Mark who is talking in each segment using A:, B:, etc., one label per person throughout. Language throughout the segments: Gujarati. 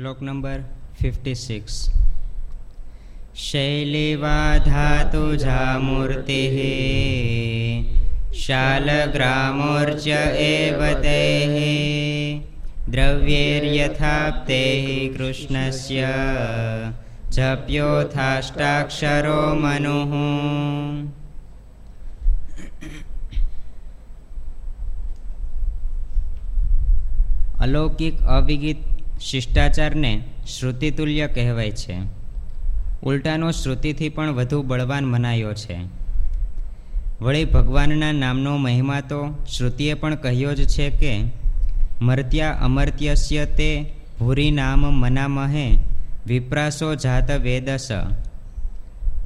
A: શ્લોક નંબર ફિફ્ટી સિક્સ શૈલીવા ધાતુજામૂર્તિः શાલગ્રામોર્ચ એવ તૈः દ્રવ્યૈર્યથાપ્તૈः કૃષ્ણસ્ય જપ્યોથાષ્ટાક્ષરો मनुः। અલૌકિક અવિગિત શિષ્ટાચારને શ્રુતિતુલ્ય કહેવાય છે. ઉલટાનો શ્રુતિથી પણ વધુ બળવાન મનાયો છે. વળી ભગવાનના નામનો મહિમા તો શ્રુતિએ પણ કહ્યો જ છે કે, મર્ત્યા અમર્ત્યસ્ય તે ભૂરી નામ મનામહે વિપ્રાસો જાત વેદસ.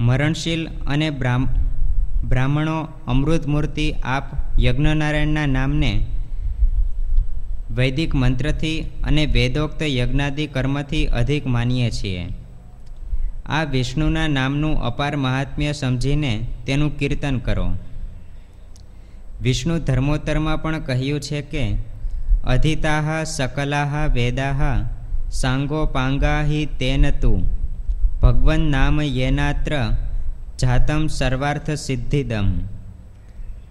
A: મરણશીલ અને બ્રાહ્મણો અમૃતમૂર્તિ આપ યજ્ઞનારાયણના નામને વૈદિક મંત્રથી અને વેદોક્ત યજ્ઞાદિ કર્મથી અધિક માનીએ છીએ. આ વિષ્ણુના નામનું અપાર મહાત્મ્ય સમજીને તેનું કીર્તન કરો. વિષ્ણુ ધર્મોત્તરમાં પણ કહ્યું છે કે, અધિતાહ સકલાહ વેદાહ સાંગોપાંગા હિ તેન તું. ભગવન નામ યેનાત્ર જાતમ સર્વાર્થ સિદ્ધિદમ.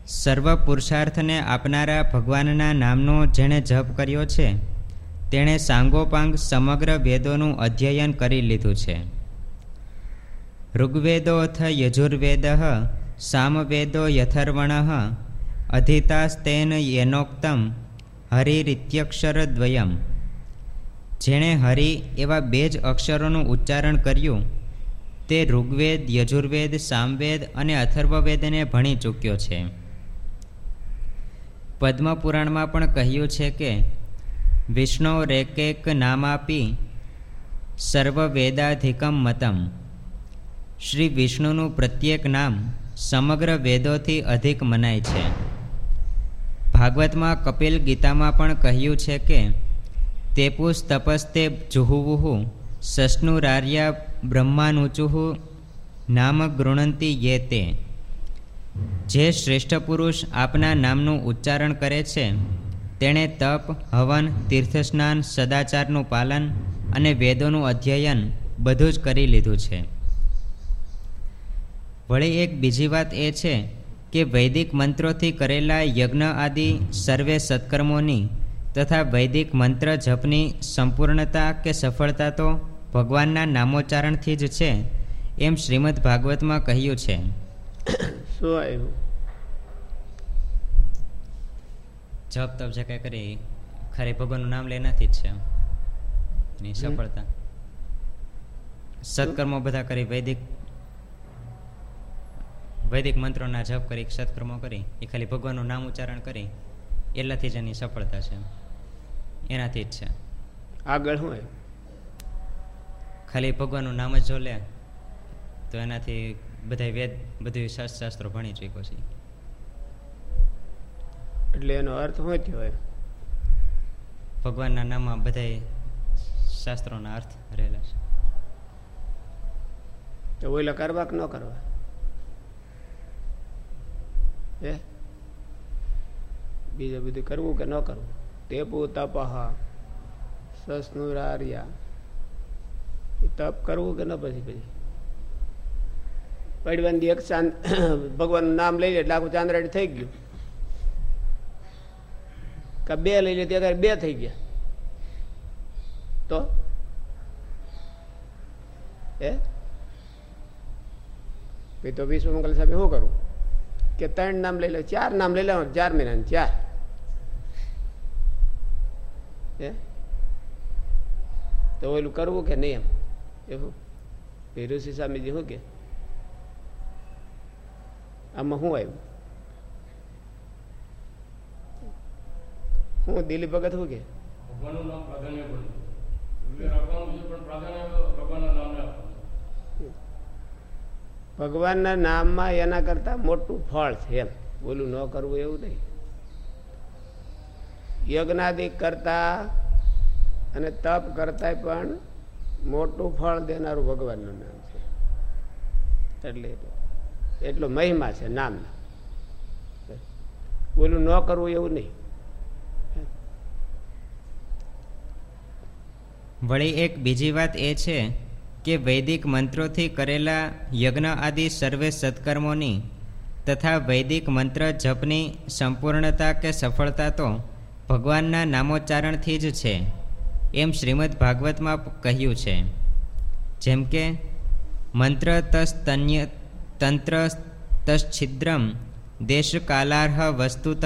A: સર્વ પુરુષાર્થને આપનારા ભગવાનના નામનો જેણે જપ કર્યો છે, તેણે સાંગોપાંગ સમગ્ર વેદોનું અધ્યયન કરી લીધું છે. ઋગ્વેદોથ યજુર્વેદ, સામવેદો યથર્વણ, અધિતાસ્તેન યેનોક્તમ, હરિરિત્યક્ષરદ્વયમ. જેણે હરિ એવા બે જ અક્ષરોનું ઉચ્ચારણ કર્યું, તે ઋગ્વેદ, યજુર્વેદ, સામવેદ અને અથર્વવેદને ભણી ચૂક્યો છે. પદ્મપુરાણમાં પણ કહ્યું છે કે, વિષ્ણુ રેકેક નામાપી સર્વ વેદાધિકમ મતમ. શ્રી વિષ્ણુનું પ્રત્યેક નામ સમગ્ર વેદોથી અધિક મનાય છે. ભાગવતમાં કપિલ ગીતામાં પણ કહ્યું છે કે, તેપુસ તપસ્તે જુહુવુહુ સસ્નુરાર્યા બ્રહ્માનુચુહુ નામ ગૃણંતી યે તે જે શ્રેષ્ઠ પુરુષ આપના નામનું ઉચ્ચારણ કરે છે, તેણે તપ, હવન, તીર્થસ્નાન, સદાચારનું પાલન અને વેદોનું અધ્યયન બધું જ કરી લીધું છે. વળી એક બીજી વાત એ છે કે વૈદિક મંત્રોથી કરેલા યજ્ઞ આદિ સર્વે સત્કર્મોની તથા વૈદિક મંત્ર જપની સંપૂર્ણતા કે સફળતા તો ભગવાનના નામોચ્ચારણથી જ છે, એમ શ્રીમદ ભાગવતમાં કહ્યું છે.
B: શું આવ્યું
A: જપ તપ જે કઈ કરી ખરી ભગવાનનું નામ લેનાથી જ છે એની સફળતા. સત્કર્મો બધા કરી વૈદિક વૈદિક મંત્રોના જપ કરી સત્કર્મો કરી એ ખાલી ભગવાનનું નામ ઉચ્ચારણ કરી એટલાથી જ એની સફળતા છે એનાથી જ છે.
B: આગળ શું
A: ખાલી ભગવાનનું નામ જ જો લે તો એનાથી બધા વેદ બધું શાસ્ત્રો ભણી ચૂક્યો છે.
B: એટલે એનો અર્થ શું થયો
A: ભગવાનના નામમાં બધા શાસ્ત્રોના અર્થ રહેલા છે.
B: તો ઓઈલા કરવા કે ન કરવા. હે? બીજું બધું કરવું કે ન કરવું? તેપુ તપહ સસનુરાર્યા તપ કરવું કે ન પછી પછી? પડવાની એક ચાંદ ભગવાનનું નામ લઈ લે એટલે આખું ચાંદરાડી થઈ ગયું. કે બે લઈ લે ત્યારે બે થઈ ગયા. તો? એ ભાઈ તો વિશ્વમંગલ સાહેબ શું કરું કે ત્રણ નામ લઈ લે, ચાર નામ લઈ લે ચાર મહિના ચાર. એ તો ઓલું કરવું કે નહીં એમ? એવું? ઋષિ સ્વામીજી શું કે? આમાં શું આવ્યું? હું દિલીપ ભગત શું કે?
C: ભગવાનનું
B: નામમાં એના કરતા મોટું ફળ છે એમ. બોલું ન કરવું એવું નહીં. યજ્ઞાદિ કરતા અને તપ કરતા પણ મોટું ફળ દેનારું ભગવાનનું નામ છે. એટલે એટલો મહિમા છે નામનો. બોલું ન કરવું એવું નહીં.
A: વળી એક બીજી વાત એ છે કે વૈદિક મંત્રોથી કરેલા યજ્ઞ આદિ સર્વે સત્કર્મોની તથા વૈદિક મંત્ર જપની સંપૂર્ણતા કે સફળતા તો ભગવાનના નામોચ્ચારણથી જ છે, એમ શ્રીમદ ભાગવતમાં કહ્યું છે. જેમ કે, મંત્ર તસ્તન્ય તંત્ર તશ્છિદ્રમ દેશકાલાર્હ વસ્તુતઃ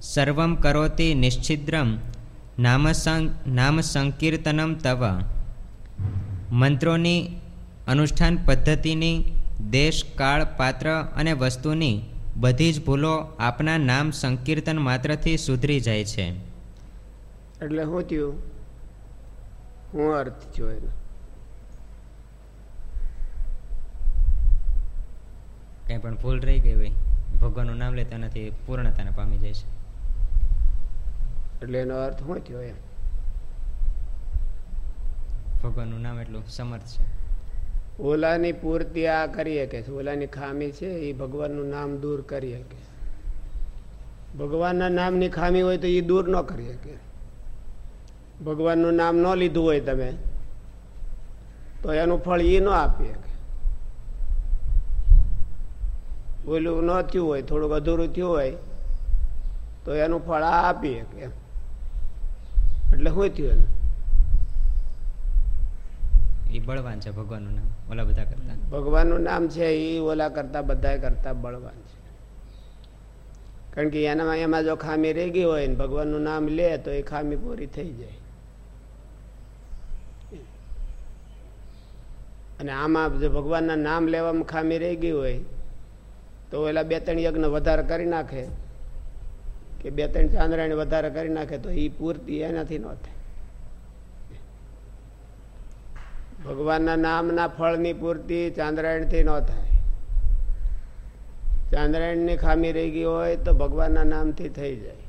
A: સર્વમ કરોતિ નિશ્છિદ્રમ નામ નામ સંકીર્તનમ તવ મંત્રોની અનુષ્ઠાન પદ્ધતિની દેશ કાળ પાત્ર અને વસ્તુની બધી જ ભૂલો આપના નામ સંકીર્તન માત્રથી સુધરી જાય છે।
B: એટલે શું થયું? હું અર્થ થયો
A: કંઈ પણ ભૂલ રહી ગઈ હોય ભગવાનનું નામ લે તેનાથી પૂર્ણતાને પામી જાય છે.
B: એટલે એનો અર્થ શું થયો એમ?
A: ભગવાનનું નામ એટલું સમર્થ છે.
B: ઓલાની પૂર્તિ આ કરી શકે છે. ઓલાની ખામી છે એ ભગવાનનું નામ દૂર કરી શકે ભગવાનના નામની ખામી હોય તો એ દૂર ન કરી શકે. ભગવાનનું નામ ન લીધું હોય તમે તો એનું ફળ એ ન આપી શકે. ઓલું ન થયું હોય થોડુંક અધૂરું થયું હોય તો એનું ફળ આ આપીએ એમ. એટલે શું થયું એને?
A: એ બળવાન છે ભગવાનનું નામ ઓલા બધા કરતા.
B: ભગવાનનું નામ છે એ ઓલા કરતા બધા કરતા બળવાન છે. કારણ કે એનામાં એમાં જો ખામી રહી ગઈ હોય ને ભગવાનનું નામ લે તો એ ખામી પૂરી થઈ જાય. અને આમાં જો ભગવાનના નામ લેવામાં ખામી રહી ગઈ હોય તો એલા બે ત્રણ યજ્ઞ વધારે કરી નાખે, કે બે ત્રણ ચાંદ્રાયણ વધારે કરી નાખે, તો એ પૂર્તિ એનાથી ન થાય. ભગવાનના નામના ફળની પૂર્તિ ચાંદ્રાયણથી ન થાય. ચાંદ્રાયણની ખામી રહી ગઈ હોય તો ભગવાનના નામથી થઈ જાય.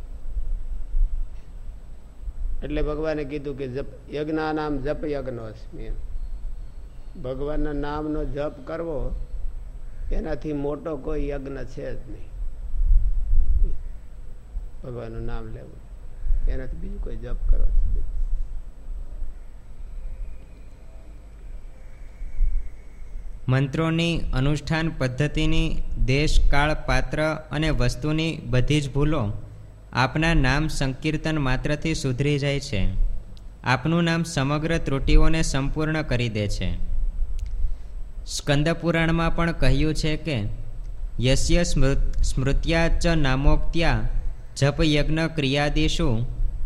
B: એટલે ભગવાને કીધું કે જપ યજ્ઞ નામ જપ યજ્ઞ ભગવાનના નામનો જપ કરવો એનાથી મોટો કોઈ યજ્ઞ છે જ નહીં. ભગવાનનું નામ લેવું. એનાથી બીજું કોઈ જપ કરવા
A: મંત્રોની અનુષ્ઠાન પદ્ધતિની દેશ, કાળ, પાત્ર અને વસ્તુની બધી જ ભૂલો આપના નામ સંકીર્તન માત્રથી સુધરી જાય છે. આપનું નામ સમગ્ર ત્રુટિઓને સંપૂર્ણ કરી દે છે. સ્કંદ પુરાણમાં પણ કહ્યું છે કે, યસ્ય સ્મૃત, સ્મૃત્યા ચ નામોક્ત્યા જપ યજ્ઞ ક્રિયાદિષુ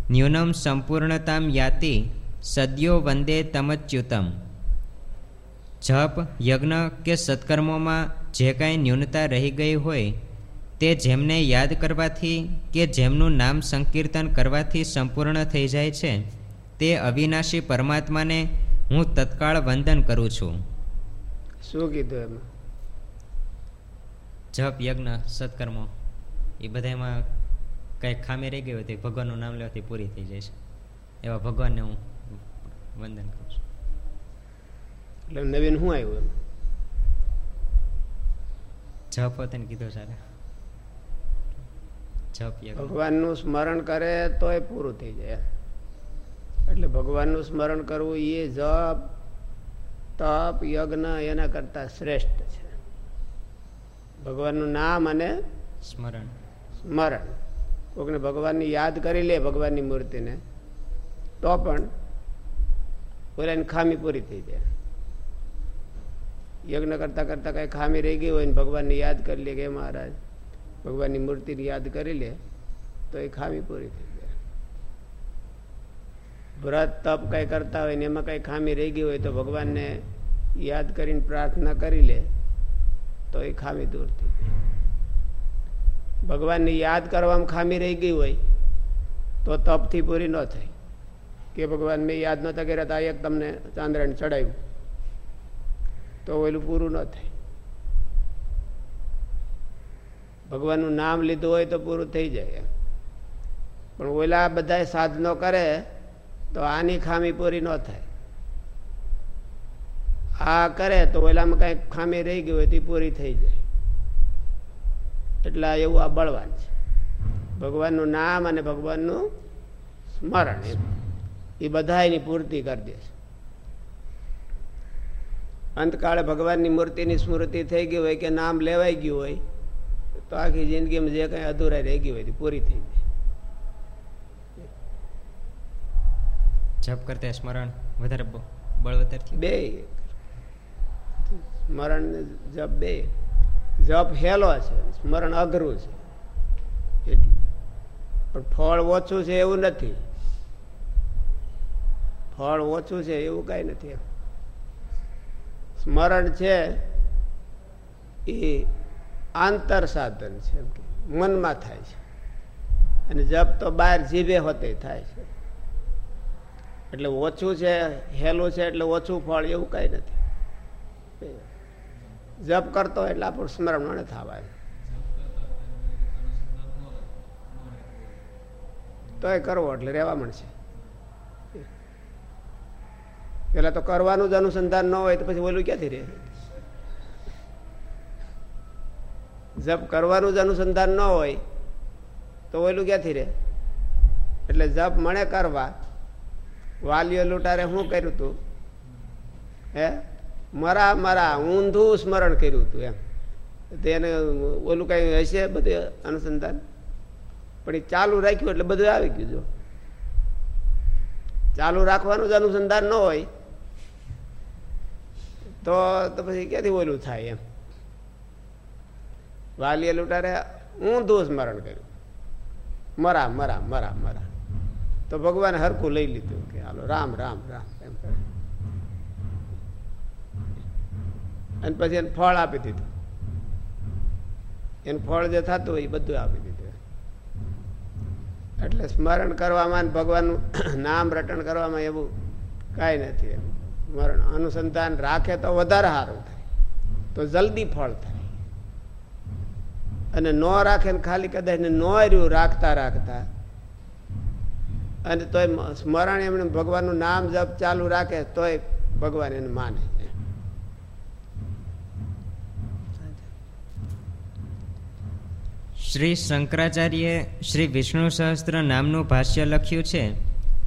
A: ન્યૂનમ સંપૂર્ણતામ યાતિ સદ્યો વંદે તમચ્યુતમ. જપ, યજ્ઞ કે સત્કર્મોમાં જે કાંઈ ન્યૂનતા રહી ગઈ હોય, તે જેમને યાદ કરવાથી કે જેમનું નામ સંકીર્તન કરવાથી સંપૂર્ણ થઈ જાય છે, તે અવિનાશી પરમાત્માને હું તત્કાળ વંદન કરું છું.
B: શું કીધું એમાં?
A: જપ યજ્ઞ સત્કર્મો એ બધામાં કઈ ખામી રહી ગઈ હોય તો ભગવાનનું નામ લેવાથી પૂરી થઈ જાય છે. એવા ભગવાનને હું વંદન કરું છું.
B: એટલે નવીન શું આવ્યું એમ?
A: જપ ને કીધો સારા. જપ યજ્ઞ.
B: ભગવાનનું સ્મરણ કરે તોય પૂરું થઈ જાય એટલે ભગવાનનું સ્મરણ કરવું એ જપ તપ યજ્ઞ એના કરતા શ્રેષ્ઠ છે. ભગવાનનું નામ અને
A: સ્મરણ.
B: સ્મરણ. કોકને ભગવાનની યાદ કરી લે ભગવાનની મૂર્તિને તો પણ ઓલાની ખામી પૂરી થઈ જાય. યજ્ઞ કરતા કરતા કઈ ખામી રહી ગઈ હોય ને ભગવાનને યાદ કરી લે કે મહારાજ ભગવાનની મૂર્તિની યાદ કરી લે તો એ ખામી પૂરી થઈ વ્રત તપ કઈ કરતા હોય ને એમાં કઈ ખામી રહી ગઈ હોય તો ભગવાનને યાદ કરીને પ્રાર્થના કરી લે, તો એ ખામી દૂર થઈ જાય ભગવાનને યાદ કરવામાં ખામી રહી ગઈ હોય તો તપથી પૂરી ન થઈ. કે ભગવાન મેં યાદ નહોતા કર્યા તો એક તમને ચાંદ્રણ ચડાવ્યું. તો ઓલું પૂરું ન થાય ભગવાનનું નામ લીધું હોય તો પૂરું થઈ જાય પણ ઓલા બધા સાધનો કરે તો આની ખામી પૂરી ન થાય. આ કરે તો ઓલામાં કઈ ખામી રહી ગઈ હોય તો પૂરી થઈ જાય. એટલે એવું આ બળવાન છે. ભગવાનનું નામ અને ભગવાનનું સ્મરણ એ બધા એની પૂર્તિ કરી દે અંતકાળે ભગવાનની મૂર્તિની સ્મૃતિ થઈ ગઈ હોય કે નામ લેવાઈ ગયું હોય, તો આખી જિંદગીમાં જે કંઈ અધૂરા રહી ગયું હોય તે પૂરી થઈ જાય.
A: જપ કરતા સ્મરણ વધારે બ- બળવત્તર
B: બે સ્મરણ જપ બે. જપ હેલો છે, સ્મરણ અઘરું છે. પણ ફળ ઓછું છે એવું નથી. ફળ ઓછું છે એવું કાંઈ નથી સ્મરણ છે એ આંતર સાધન છે મનમાં થાય છે. અને જપ તો બહાર જીભે હોતે થાય છે. એટલે ઓછું છે, હેલું છે એટલે ઓછું ફળ, એવું કાંઈ નથી. જપ કરતો એટલે આપણું સ્મરણ મને તો તોય કરવો એટલે રહેવા મળશે. પેલા તો કરવાનું જ અનુસંધાન ન હોય તો પછી ઓલું ક્યાંથી રહે? જપ કરવાનું જ અનુસંધાન ન હોય તો ઓલું ક્યાંથી રહે? એટલે જપ મને કરવા વાલીઓ લૂંટારે શું કર્યું તું? હે? મરા મરા, ઊંધું સ્મરણ કર્યું હતું એમ. તેને ઓલું કઈ હશે બધું અનુસંધાન? પણ એ ચાલુ રાખ્યું એટલે બધું આવી ગયું, જો. ચાલુ રાખવાનું જ અનુસંધાન ન હોય, તો તો પછી ક્યાંથી ઓલું થાય એમ? વાલીએ લૂંટારે ઊંધું સ્મરણ કર્યું. મરા મરા મરા મરા. તો ભગવાન હરખું લઈ લીધું કે હાલો, રામ રામ રામ, એમ અને પછી એને ફળ આપી દીધું. એનું ફળ જે થતું હોય એ બધું આપી દીધું. એટલે સ્મરણ કરવામાં ભગવાનનું નામ રટણ કરવામાં એવું કાંઈ નથી એમ. સ્મરણ, અનુસંધાન રાખે તો વધારે સારું થાય. તો જલ્દી ફળ થાય. અને ન રાખે ને ખાલી કદાચ ન રહ્યું, રાખતા રાખતા અને તોય સ્મરણ એમણે ભગવાનનું નામ જપ ચાલુ રાખે, તોય ભગવાન એને માને.
A: શ્રી શંકરાચાર્યએ શ્રી વિષ્ણુ સહસ્ત્ર નામનું ભાષ્ય લખ્યું છે.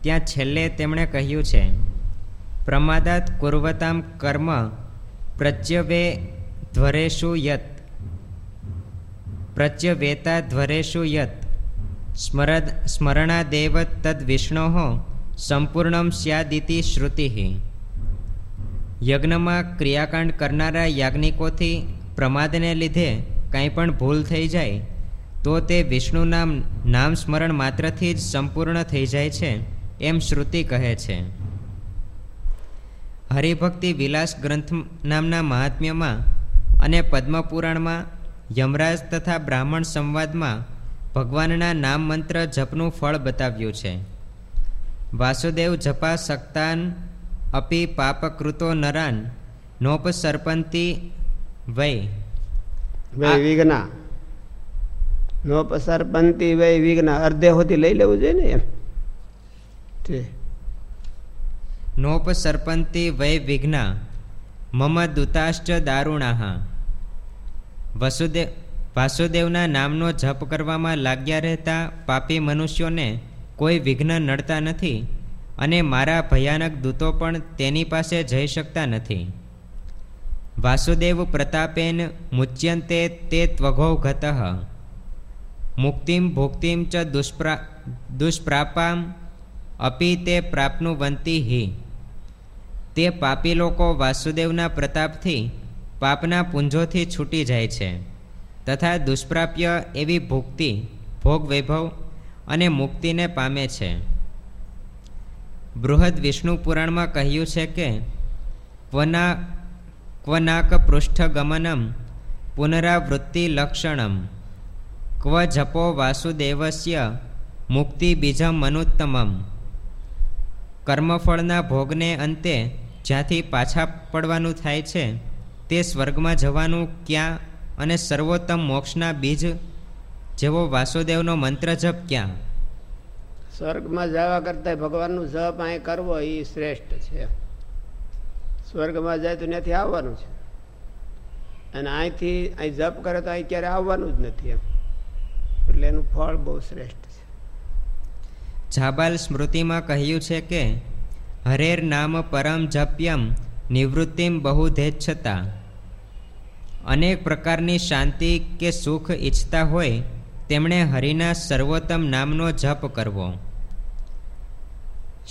A: ત્યાં છેલ્લે તેમણે કહ્યું છે, પ્રમાદાત કુર્વતામ કર્મ પ્રત્યવે ધ્વરેશુ યત. પ્રત્યવેતા ધ્વરેશુ યત. સ્મરદ સ્મરણાદેવ તદ વિષ્ણો સંપૂર્ણમ સ્યાદિતિ શ્રુતિ। યજ્ઞમાં ક્રિયાકાંડ કરનારા યાજ્ઞિકોથી પ્રમાદને લીધે કંઈ પણ ભૂલ થઈ જાય, તો તે વિષ્ણુ નામ નામ સ્મરણ માત્રથી જ સંપૂર્ણ થઈ જાય છે, એમ શ્રુતિ કહે છે। હરિભક્તિ વિલાસ ગ્રંથ નામના મહાત્મ્યમાં અને પદ્મપુરાણમાં યમરાજ તથા બ્રાહ્મણ સંવાદમાં ભગવાનના નામ મંત્ર જપનું ફળ બતાવ્યું છે. વાસુદેવ જપા સક્તાન અપી પાપકૃતો નરાન નોપસર્પંતી વૈ.
B: વય વિઘ્ના. નોપ સરપંતી પંતી વય વિઘ્ના. અર્ધે હોતી લઈ લેવું જોઈએ ને એમ? નોપ
A: સરપંતી વૈ વિઘ્ના. મમ દૂતાશ્ચ દારૂણાહ. વસુદેવ વાસુદેવના નામનો જપ કરવામાં લાગ્યા રહેતા પાપી મનુષ્યોને કોઈ વિઘ્ન નડતા નથી અને મારા ભયાનક દૂતો પણ તેની પાસે જઈ શકતા નથી. વાસુદેવ પ્રતાપેન મુચ્યંતે તે ત્વઘો ગત મુક્તિમ ભુક્તિમ ચ દુષ્પ્રા, દુષ્પ્રાપામ અપી તે પ્રાપ્નુવંતી હિ. તે પાપી લોકો વાસુદેવના પ્રતાપથી પાપના પુંજોથી છૂટી જાય છે. તથા દુષ્પ્રાપ્ય એવી ભુક્તિ, ભોગ વૈભવ અને મુક્તિને પામે છે. બૃહદ વિષ્ણુ પુરાણમાં કહ્યું છે કે, ક્વના ક્વનાક પૃષ્ઠગમનમ પુનરાવૃત્તિ લક્ષણમ. ક્વ જપો વાસુદેવસ્ય મુક્તિ બીજમ મનુત્તમમ. કર્મફળના ભોગને અંતે જ્યાંથી પાછા પડવાનું થાય છે, તે સ્વર્ગમાં જવાનું ક્યાં અને સર્વોત્તમ મોક્ષના બીજ જેવો વાસુદેવનો મંત્ર જપ ક્યાં?
B: સ્વર્ગમાં જવા કરતા ભગવાનનું જપ અહીં કરવો એ શ્રેષ્ઠ છે. સ્વર્ગમાં જાય તો ત્યાંથી આવવાનું છે. અને અહીંથી અહીં જપ કરે તો અહીં ક્યારે આવવાનું જ નથી એમ. એટલે એનું ફળ બહુ શ્રેષ્ઠ છે.
A: જાબાલ સ્મૃતિમાં કહ્યું છે કે હરેર નામ પરમ જપ્યમ નિવૃત્તિમ બહુધેચ્છતા. અનેક પ્રકારની શાંતિ કે સુખ ઈચ્છતા હોય તેમણે હરિના સર્વોત્તમ નામનો જપ કરવો.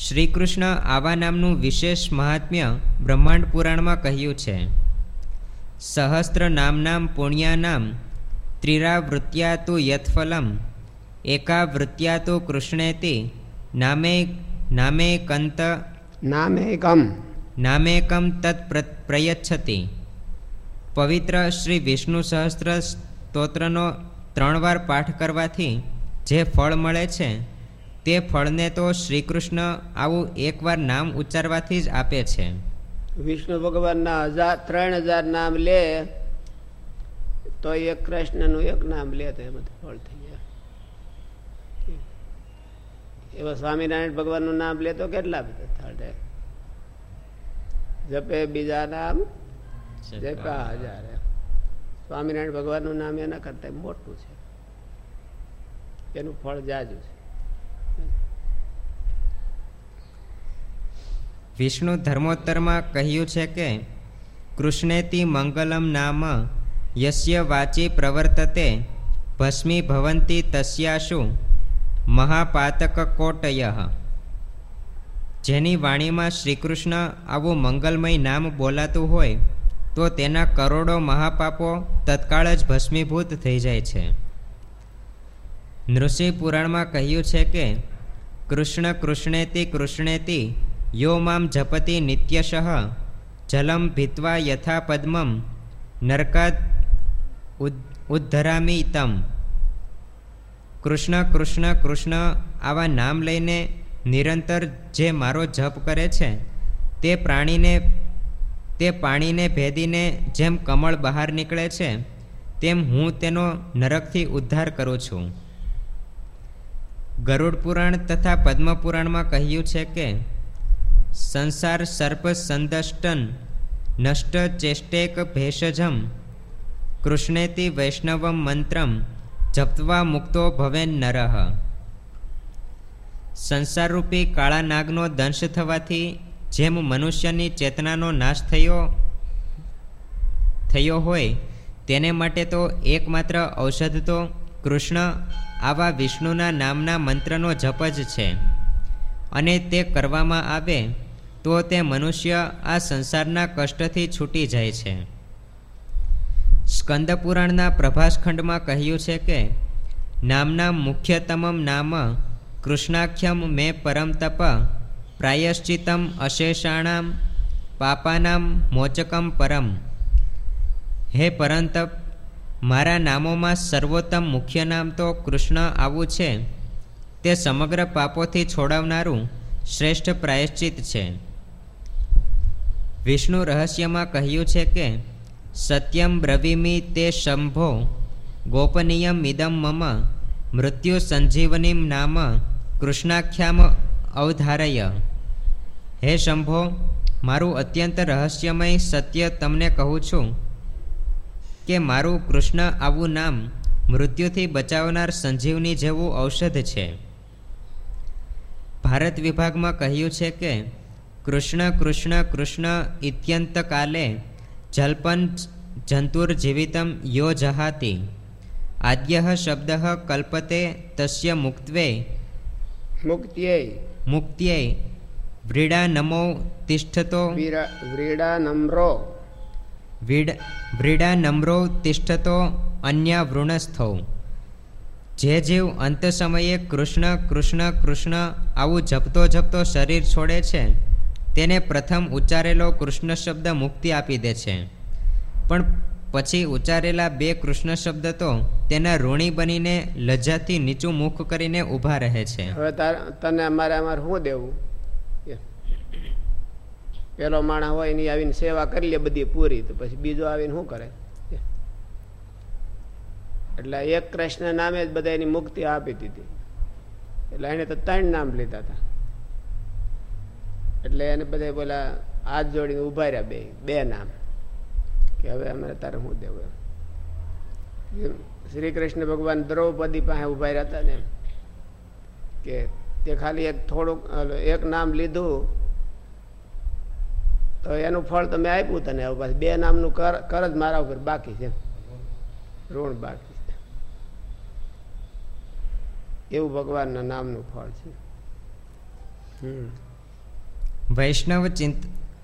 A: શ્રીકૃષ્ણ આવા નામનું વિશેષ મહાત્મ્ય બ્રહ્માંડ પુરાણમાં કહ્યું છે. સહસ્ત્ર નામનામ પુણ્યાનામ ત્રિરાવૃત્યાતુ યથફલમ એકાવૃત્યાતુ કૃષ્ણેતિ નામે નામે કંત
B: નામેકમ
A: નામેકમ તત્ પ્રયચ્છતિ. પવિત્ર શ્રી વિષ્ણુ સહસ્ત્ર સ્તોત્રનો ત્રણ વાર પાઠ કરવાથી જે ફળ મળે છે, તે ફળને તો શ્રી કૃષ્ણ આવું એકવાર નામ ઉચ્ચારવાથી જ આપે છે.
B: વિષ્ણુ ભગવાનના હજાર, ત્રણ હજાર નામ લે, તો એક કૃષ્ણનું એક નામ લે, તો એમાંથી ફળ થઈ જાય. એવા સ્વામિનારાયણ ભગવાનનું નામ લે તો કેટલા બધા થાય? જપે બીજા નામ જપા હજાર સ્વામિનારાયણ ભગવાનનું નામ એના કરતા મોટું છે. એનું ફળ જાજુ છે.
A: વિષ્ણુ ધર્મોત્તરમાં કહ્યું છે કે કૃષ્ણેતિ મંગલમ નામ યસ્ય વાચી પ્રવર્તતે ભસ્મી ભવંતી તસ્યાશુ મહાપાતક કોટય જેની વાણીમાં શ્રીકૃષ્ણ આવું મંગલમય નામ બોલાતું હોય તો તેના કરોડો મહાપાપો તત્કાળ જ ભસ્મીભૂત થઈ જાય છે. નૃસિંહ પુરાણમાં કહ્યું છે કે, કૃષ્ણ કૃષ્ણેતિ કૃષ્ણેતિ, યો મામ જપતિ નિત્યશઃ, જલમ ભીત્વા યથા પદ્મમ, નરકાદ ઉદ્ધરામી તમ. કૃષ્ણ કૃષ્ણ કૃષ્ણ આવા નામ લઈને નિરંતર જે મારો જપ કરે છે, તે પ્રાણીને તે પાણીને ભેદીને જેમ કમળ બહાર નીકળે છે, તેમ હું તેનો નરકથી ઉદ્ધાર કરું છું. ગરુડ પુરાણ તથા પદ્મપુરાણમાં કહ્યું છે કે, સંસાર સર્પ સંદષ્ટન નષ્ટ ચેષ્ટેક ભેષજમ, કૃષ્ણેતિ વૈષ્ણવમ મંત્રમ જપવા મુક્તો ભવેન નરહ સંસારરૂપી કાળા નાગનો દંશ થવાથી જેમ મનુષ્યની ચેતનાનો નાશ થયો થયો હોય, તેને માટે તો એકમાત્ર ઔષધ તો કૃષ્ણ આવા વિષ્ણુના નામના મંત્રનો જપ જ છે. અને તે કરવામાં આવે, તો તે મનુષ્ય આ સંસારના કષ્ટથી છૂટી જાય છે. સ્કંદપુરાણના પ્રભાસખંડમાં કહ્યું છે કે, નામના મુખ્યતમ નામ કૃષ્ણાખ્યમ મેં પરમ તપ પ્રાયશ્ચિતમ અશેષાણામ પાપાનામ મોચકમ પરમ. હે પરંતપ મારા નામોમાં સર્વોત્તમ મુખ્ય નામ તો કૃષ્ણ આવું છે. તે સમગ્ર પાપોથી છોડાવનારું શ્રેષ્ઠ પ્રાયશ્ચિત છે. વિષ્ણુ રહસ્યમાં કહ્યું છે કે, સત્યમ બ્રવીમી તે શંભો, ગોપનીયમ ઇદમ મમ, મૃત્યુ સંજીવનીમ નામ કૃષ્ણાખ્યામ અવધારય. હે શંભો મારું અત્યંત રહસ્યમય સત્ય તમને કહું છું કે મારું કૃષ્ણ આવું નામ મૃત્યુથી બચાવનાર સંજીવની જેવું ઔષધ છે. ભારત વિભાગમાં કહ્યું છે કે કૃષ્ણ કૃષ્ણ કૃષ્ણ ઇત્યંત કાલે જલ્પન જંતુર જીવિતમ યો જહાતી. આદ્ય શબ્દ કલ્પતે તસ્ય મુક્ત્વે
B: મુક્ત્યય
A: મુક્ત્યય વ્રીડા નમો તિષ્ઠતો
B: વ્રીડા નમ્રો
A: વ્રીડા નમ્રો તિષ્ઠતો અન્ય વૃણસ્થો જે જીવ અંત સમયે કૃષ્ણ કૃષ્ણ કૃષ્ણ આવું જપતો જપતો શરીર છોડે છે તેને પ્રથમ ઉચ્ચારેલો કૃષ્ણ શબ્દ મુક્તિ આપી દે છે. પણ પછી ઉચ્ચારેલા બે કૃષ્ણ શબ્દ તો તેના ઋણી બનીને લજ્જાથી નીચું મુખ કરીને ઊભા રહે છે.
B: હવે તને અમારે અમારે શું દેવું? પેલો માણસ હોય એની આવીને સેવા કરી લે બધી પૂરી, તો પછી બીજો આવીને શું કરે? એટલે એક કૃષ્ણ નામે જ બધા એની મુક્તિ આપી દીધી. એટલે એને તો ત્રણ નામ લીધા હતા. એટલે એને બધા બોલા હાથ જોડીને ઊભા રહ્યા બે બે નામ. કે હવે અમારે તારે શું દેવું એમ? શ્રી કૃષ્ણ ભગવાન દ્રૌપદી પાસે ઊભા રહ્યા હતા ને કે તે ખાલી એક થોડુંક એક નામ લીધું તો એનું ફળ તમે આપ્યું તને. હવે પાછું બે નામનું કર જ મારા ઉપર. બાકી છે. ઋણ બાકી છે. એવું ભગવાનના નામનું ફળ છે. હમ.
A: વૈષ્ણવ ચિંત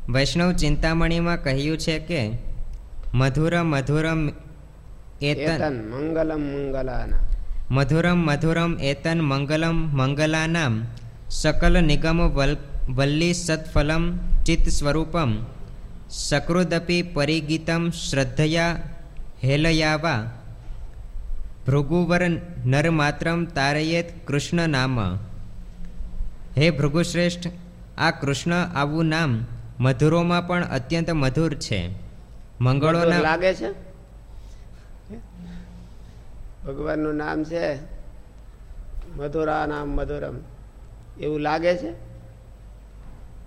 A: વૈષ્ણવ ચિંતામણીમાં કહ્યું છે કે મધુરમ મધુરમ એતન.
B: મંગલમ મંગલાના
A: મધુરમ મધુરમ એતન મંગલમ મંગલાનામ. સકલ નિગમ વલ વલ્લી સત્ફલમ ચિત્ત સ્વરૂપમ સકૃદપી પરિગીતમ શ્રદ્ધયા હેલયાવા ભૃગુવર નરમાત્રમ તારયેત કૃષ્ણ નામ હે ભૃગુશ્રેષ્ઠ આ કૃષ્ણ આવું નામ મધુરોમાં પણ અત્યંત મધુર છે મંગળોના
B: લાગે છે ભગવાનનું નામ છે મધુરા નામ મધુરમ એવું લાગે છે?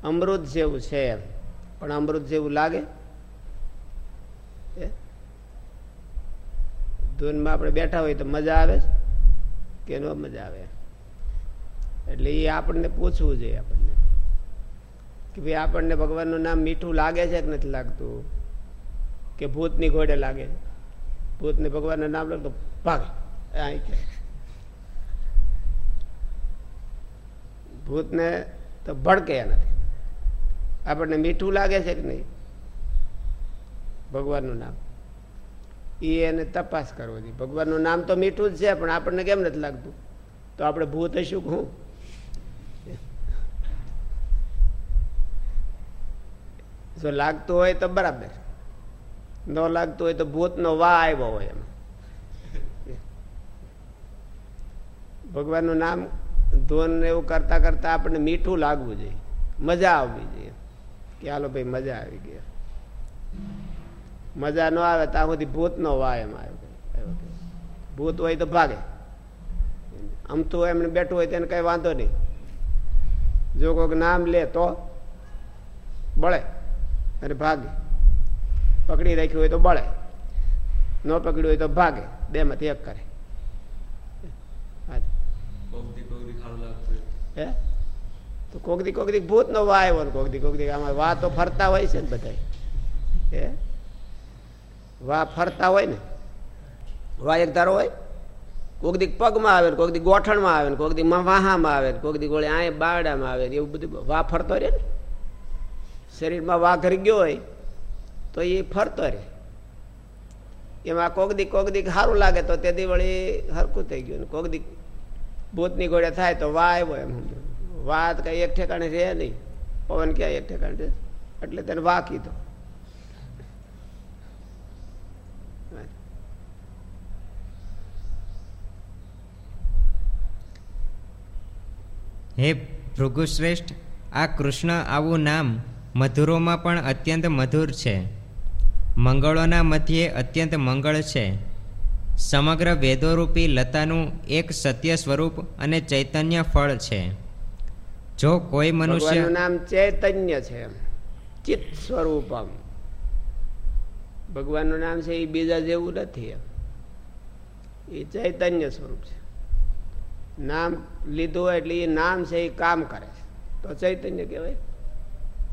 B: અમૃત જેવું છે એમ. પણ અમૃત જેવું લાગે? ધૂનમાં આપણે બેઠા હોય તો મજા આવે કે ન મજા આવે? એટલે એ આપણને પૂછવું જોઈએ આપણને. કે ભાઈ આપણને ભગવાનનું નામ મીઠું લાગે છે કે નથી લાગતું? કે ભૂતની ઘોડે લાગે ભૂતને ભગવાનનું નામ લાગે તો ભાગે. ભૂતને તો ભડકે નથી આપણને મીઠું લાગે છે કે નહીં? ભગવાનનું નામ. એ એને તપાસ કરવો જોઈએ. ભગવાનનું નામ તો મીઠું જ છે, પણ આપણને કેમ નથી લાગતું? તો આપણે ભૂત હશું હું? જો લાગતું હોય તો બરાબર. ન લાગતું હોય તો ભૂતનો વા આવ્યો હોય એમ. ભગવાનનું નામ ધોન એવું કરતા કરતા આપણને મીઠું લાગવું જોઈએ. મજા આવવી જોઈએ. કે હાલો ભાઈ મજા આવી ગઈ. મજા ન આવે ત્યાં સુધી ભૂત નો વા એમ આવ્યો ભૂત હોય તો ભાગે. આમ તો એમને બેઠું હોય તેને કઈ વાંધો નહીં. જો કોઈક નામ લે તો બળે અને ભાગે. પકડી રાખ્યું હોય તો બળે. ન પકડ્યું હોય તો ભાગે. બે માંથી એક કરે. હે? તો કોક દી કોક દી ભૂત નો વા આવ્યો કોક દી કોક દી આમાં વા તો ફરતા હોય છે ને બધા હે વા ફરતા હોય ને વા એક ધારો હોય કોક દી પગમાં આવે ને કોક દી ગોઠણમાં આવે ને કોક દી વાહામાં આવે ને કોક દી ગોળે આય બારડામાં આવે ને એવું બધું વા ફરતો રહે ને શરીરમાં વા ઘરી ગયો હોય તો એ ફરતો રહે એમાં કોક દી કોક દી સારું લાગે તો તે દી વળી હરકું થઈ ગયું કોક દી ભૂતની ગોળે થાય તો વા આવ્યો એમ સમજો વાત કઈ એક ઠેકાણે છે નહીં. પવન ક્યાં એક ઠેકાણે છે એટલે તેને વા કીધો.
A: હે ભૃગુશ્રેષ્ઠ, આ કૃષ્ણ આવું નામ મધુરોમાં પણ અત્યંત મધુર છે. મંગળોના મધ્યે અત્યંત મંગળ છે. સમગ્ર વેદોરૂપી લતાનું એક સત્ય સ્વરૂપ અને ચૈતન્ય ફળ છે. જો કોઈ મનુષ્ય
B: નામ ચૈતન્ય છે. ચિત્ત સ્વરૂપમ. ભગવાનનું નામ છે એ બીજા જેવું નથી. એ ચૈતન્ય સ્વરૂપ છે. નામ લીધું હોય એટલે એ નામ છે એ કામ કરે છે. તો ચૈતન્ય કહેવાય?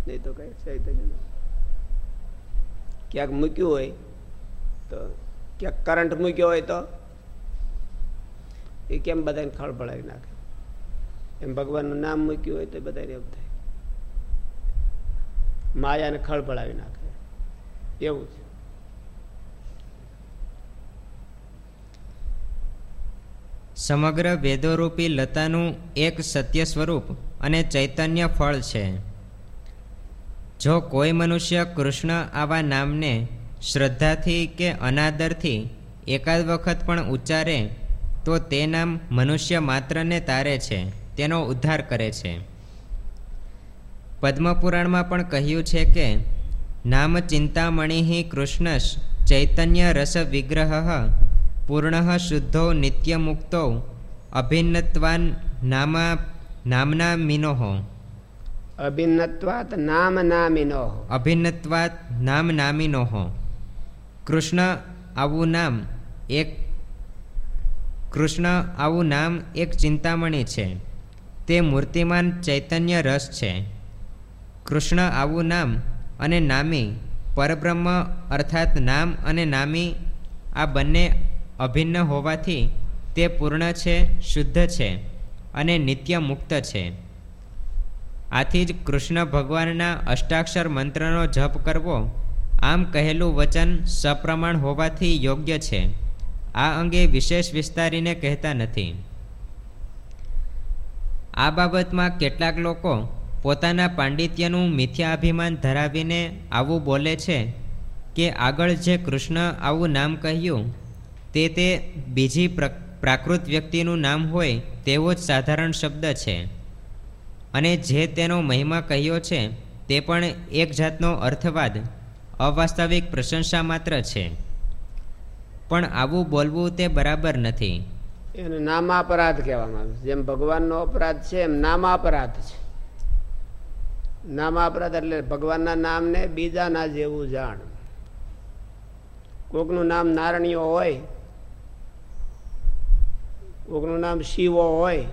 B: નહીં તો કઈ ચૈતન્ય ક્યાંક મૂક્યું હોય તો, ક્યાંક કરંટ મૂક્યો હોય તો, એ કેમ બધાને ખળભળાવી નાખે? એમ ભગવાનનું નામ મૂક્યું હોય તો બધાને એમ થાય. માયાને ખળભળાવી નાખે. એવું છે.
A: સમગ્ર વેદોરૂપી લતાનું એક સત્ય સ્વરૂપ અને ચૈતન્ય ફળ છે. જો કોઈ મનુષ્ય કૃષ્ણ આવા નામને શ્રદ્ધાથી કે અનાદરથી એકાદ વખત પણ ઉચ્ચારે, તો તે નામ મનુષ્ય માત્રને તારે છે. તેનો ઉદ્ધાર કરે છે. પદ્મપુરાણમાં પણ કહ્યું છે કે નામ ચિંતામણિ કૃષ્ણશ ચૈતન્ય રસ વિગ્રહ પૂર્ણ શુદ્ધો નિત્યમુક્તો અભિન્નત્વાન નામા નામના મિનોહો
B: અભિન્નત્વાત નામ નામિનો.
A: અભિન્નત્વાત નામ નામિનોહો કૃષ્ણ આવું નામ એક કૃષ્ણ આવું નામ એક ચિંતામણી છે. તે મૂર્તિમાન ચૈતન્ય રસ છે. કૃષ્ણ આવું નામ અને નામી પરબ્રહ્મ અર્થાત નામ અને નામી આ બંને અભિન્ન હોવાથી તે પૂર્ણ છે, શુદ્ધ છે અને નિત્ય મુક્ત છે. આથી જ કૃષ્ણ ભગવાનના અષ્ટાક્ષર મંત્રનો જપ કરવો આમ કહેલું વચન સપ્રમાણ હોવાથી યોગ્ય છે. આ અંગે વિશેષ વિસ્તારીને કહેતા નથી. આ બાબતમાં કેટલાક લોકો પોતાના પાંડિત્યનું મિથ્યાભિમાન ધરાવીને આવું બોલે છે કે આગળ જે કૃષ્ણ આવું નામ કહ્યું, તે તે બીજી પ્ર- પ્રાકૃત વ્યક્તિનું નામ હોય તેવો જ સાધારણ શબ્દ છે. અને જે તેનો મહિમા કહ્યો છે, તે પણ એક જાતનો અર્થવાદ, અવાસ્તવિક પ્રશંસા માત્ર છે. પણ આવું બોલવું તે બરાબર નથી.
B: એને નામાપરાધ કહેવામાં આવે જેમ ભગવાનનો અપરાધ છે, એમ નામાપરાધ છે. નામાપરાધ એટલે ભગવાનના નામને બીજાના જેવું જાણ કોકનું નામ નારણીઓ હોય, કોકનું નામ શિવો હોય,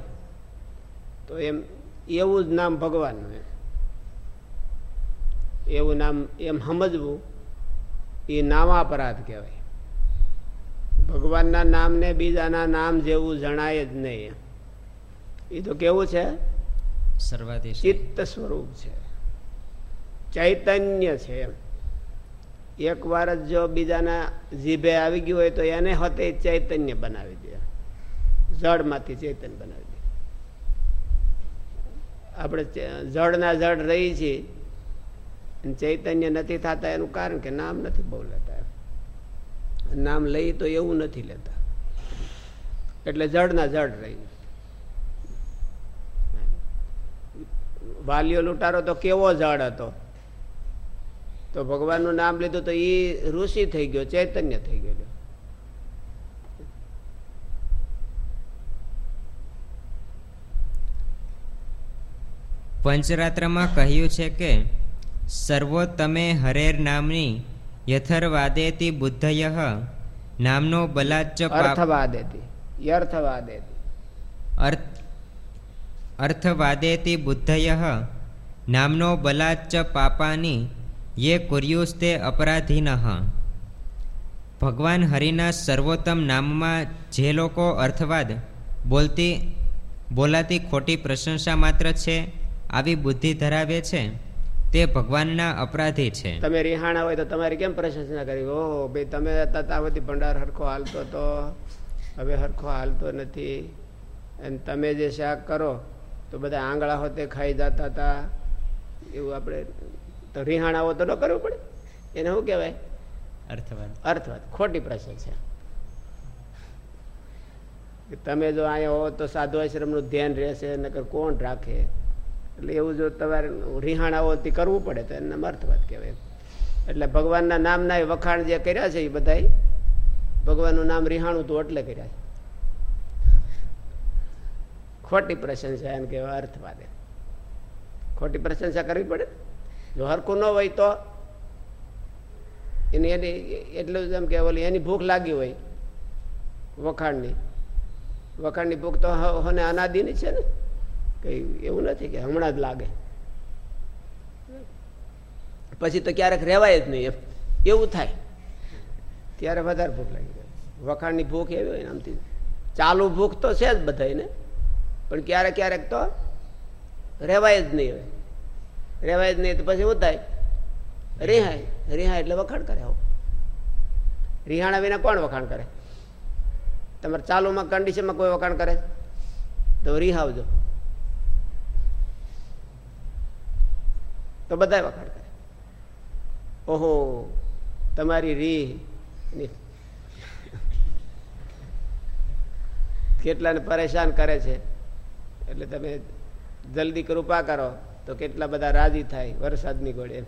B: તો એમ એવું જ નામ ભગવાનનું એમ. એવું નામ એમ સમજવું, એ નામાપરાધ કહેવાય. ભગવાનના નામને બીજાના નામ જેવું જણાય જ નહીં. એ તો કેવું છે?
A: સર્વાધીશ
B: ચિત્ત સ્વરૂપ છે. ચૈતન્ય છે એમ. એક વાર જ જો બીજાના જીભે આવી ગયું હોય તો એને હોતે ચૈતન્ય બનાવી દે. જળમાંથી ચૈતન્ય બનાવી દે. આપણે જળના જળ રહી છીએ. ચૈતન્ય નથી થતા એનું કારણ કે નામ નથી બહુ લેતા. એમ. નામ લઈ તો એવું નથી લેતા. એટલે જળના જળ રહી. વાલીઓ લૂંટારો તો કેવો જળ હતો? તો ભગવાનનું નામ લીધું તો એ ઋષિ થઈ ગયો, ચૈતન્ય થઈ ગયો.
A: પંચરાત્રમાં કહ્યું છે કે, સર્વોત્તમે હરેર નામની યથર્વાદેતિ બુદ્ધય નામનો બલાચ્ચ પાપ
B: અર્થવાદેતી. અર્થવાદેતી
A: અર્થ અર્થવાદેતિ બુદ્ધય નામનો બલાચ્ચ પાપાની યે કુર્યુસ્તે અપરાધીન. ભગવાન હરિના સર્વોત્તમ નામમાં જે લોકો અર્થવાદ બોલતી બોલાતી ખોટી પ્રશંસા માત્ર છે આવી બુદ્ધિ ધરાવે છે? તે ભગવાનના અપરાધી છે.
B: તમે રિહાણા હોય તો તમારી કેમ પ્રશંસા કરી? ઓ ભાઈ તમે તતાવતી ભંડાર હરખો હાલતો તો. હવે હરખો હાલતો નથી. અને તમે જે શાક કરો તો બધા આંગળા હોતે ખાઈ જતા હતા. એવું આપણે તો રિહાણા હોય તો ન કરવું પડે. એને શું કહેવાય?
A: અર્થવાદ.
B: અર્થવાદ. ખોટી પ્રશંસા. તમે જો અહીંયા હો તો સાધુ આશ્રમનું ધ્યાન રહેશે નકર કોણ રાખે? એટલે એવું જો તમારે રિહાણાઓથી કરવું પડે તો એમને અર્થવાદ કહેવાય. એટલે ભગવાનના નામના એ વખાણ જે કર્યા છે એ બધા ભગવાનનું નામ રિહાણું તું એટલે કર્યા છે. ખોટી પ્રશંસા એમ કહેવાય, અર્થવાદ. ખોટી પ્રશંસા કરવી પડે. જો હરખું ન હોય તો એની એની એટલું જ એમ કે ઓલી એની ભૂખ લાગી હોય વખાણની. વખાણની ભૂખ તો હને અનાદિની છે ને? કઈ એવું નથી કે હમણાં જ લાગે. પછી તો ક્યારેક રહેવાય જ નહીં એવું થાય. ત્યારે વધારે ભૂખ લાગી જાય. વખાણની ભૂખ એવી હોય આમથી. ચાલુ ભૂખ તો છે જ બધાને પણ ક્યારેક ક્યારેક તો રહેવાય જ નહીં હવે. રહેવાય જ નહીં તો પછી શું થાય? રિહાય. રિહાય એટલે વખાણ કરે આવું રિહાણા વિના કોણ વખાણ કરે? તમારે ચાલુમાં કન્ડિશનમાં કોઈ વખાણ કરે? તો રિહાવજો. તો બધા વખાણ કરે ઓહો, તમારી રી કેટલાને પરેશાન કરે છે. એટલે તમે જલ્દી કૃપા કરો. તો કેટલા બધા રાજી થાય વરસાદની ગોળે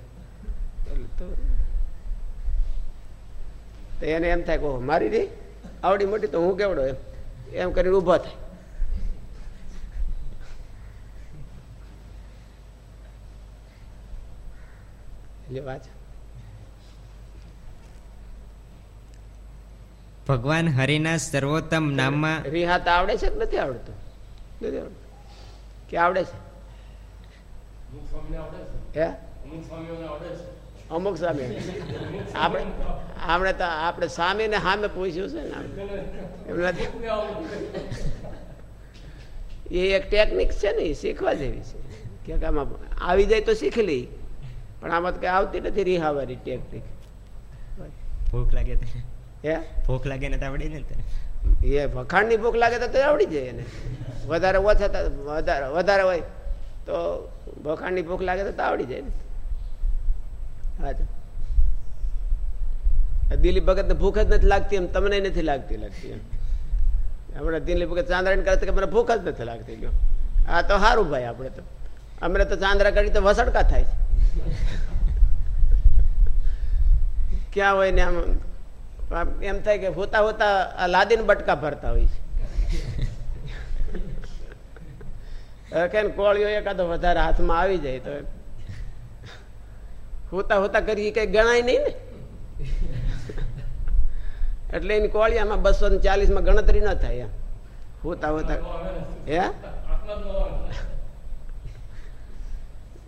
B: તો એને એમ થાય કે મારી રી આવડી મોટી તો હું કેવડો એમ. એમ કરીને ઊભો થાય. એટલે વાત.
A: ભગવાન હરિના સર્વોત્તમ નામમાં
B: રિહાત આવડે છે કે નથી આવડતું? નથી આવડતું. કે આવડે છે? હે?
C: અમુક
B: સ્વામી. આપણે આપણે તો આપણે સ્વામીને સામે પૂછ્યું છે ને એ એક ટેકનિક છે ને એ શીખવા જેવી છે. કે આમાં આવી જાય તો શીખી લઈ પણ આમાં તો કઈ આવતી નથી રિહાવારી ટેકનિક.
A: ભૂખ લાગે
B: હે?
A: ભૂખ લાગે ને તો આવડી ને.
B: એ વખાણની ભૂખ લાગે તો આવડી જાય એને. વધારે ઓછા વધારે વધારે હોય તો વખાણની ભૂખ લાગે તો તો આવડી જાય ને. હા દિલીપ ભગત ભૂખ જ નથી લાગતી એમ તમને નથી લાગતી લાગતી એમ. હમણાં દિલીપ ભગત ચાંદ્રાયણ કરે કે મને ભૂખ જ નથી લાગતી ગયો આ તો સારું ભાઈ આપણે તો. અમને તો ચાંદ્રા કરી તો વસડકા થાય છે. ક્યાં હોય ને આમ એમ થાય કે હોતા હોતા આ લાદીને બટકા ભરતા હોય છે. કે કોળીઓ એકાદો વધારે હાથમાં આવી જાય તો હોતા હોતા કરી કઈ ગણાય નહીં ને? એટલે એની કોળિયામાં બસો ને ચાલીસમાં ગણતરી ન થાય હોતા હોતા, હે?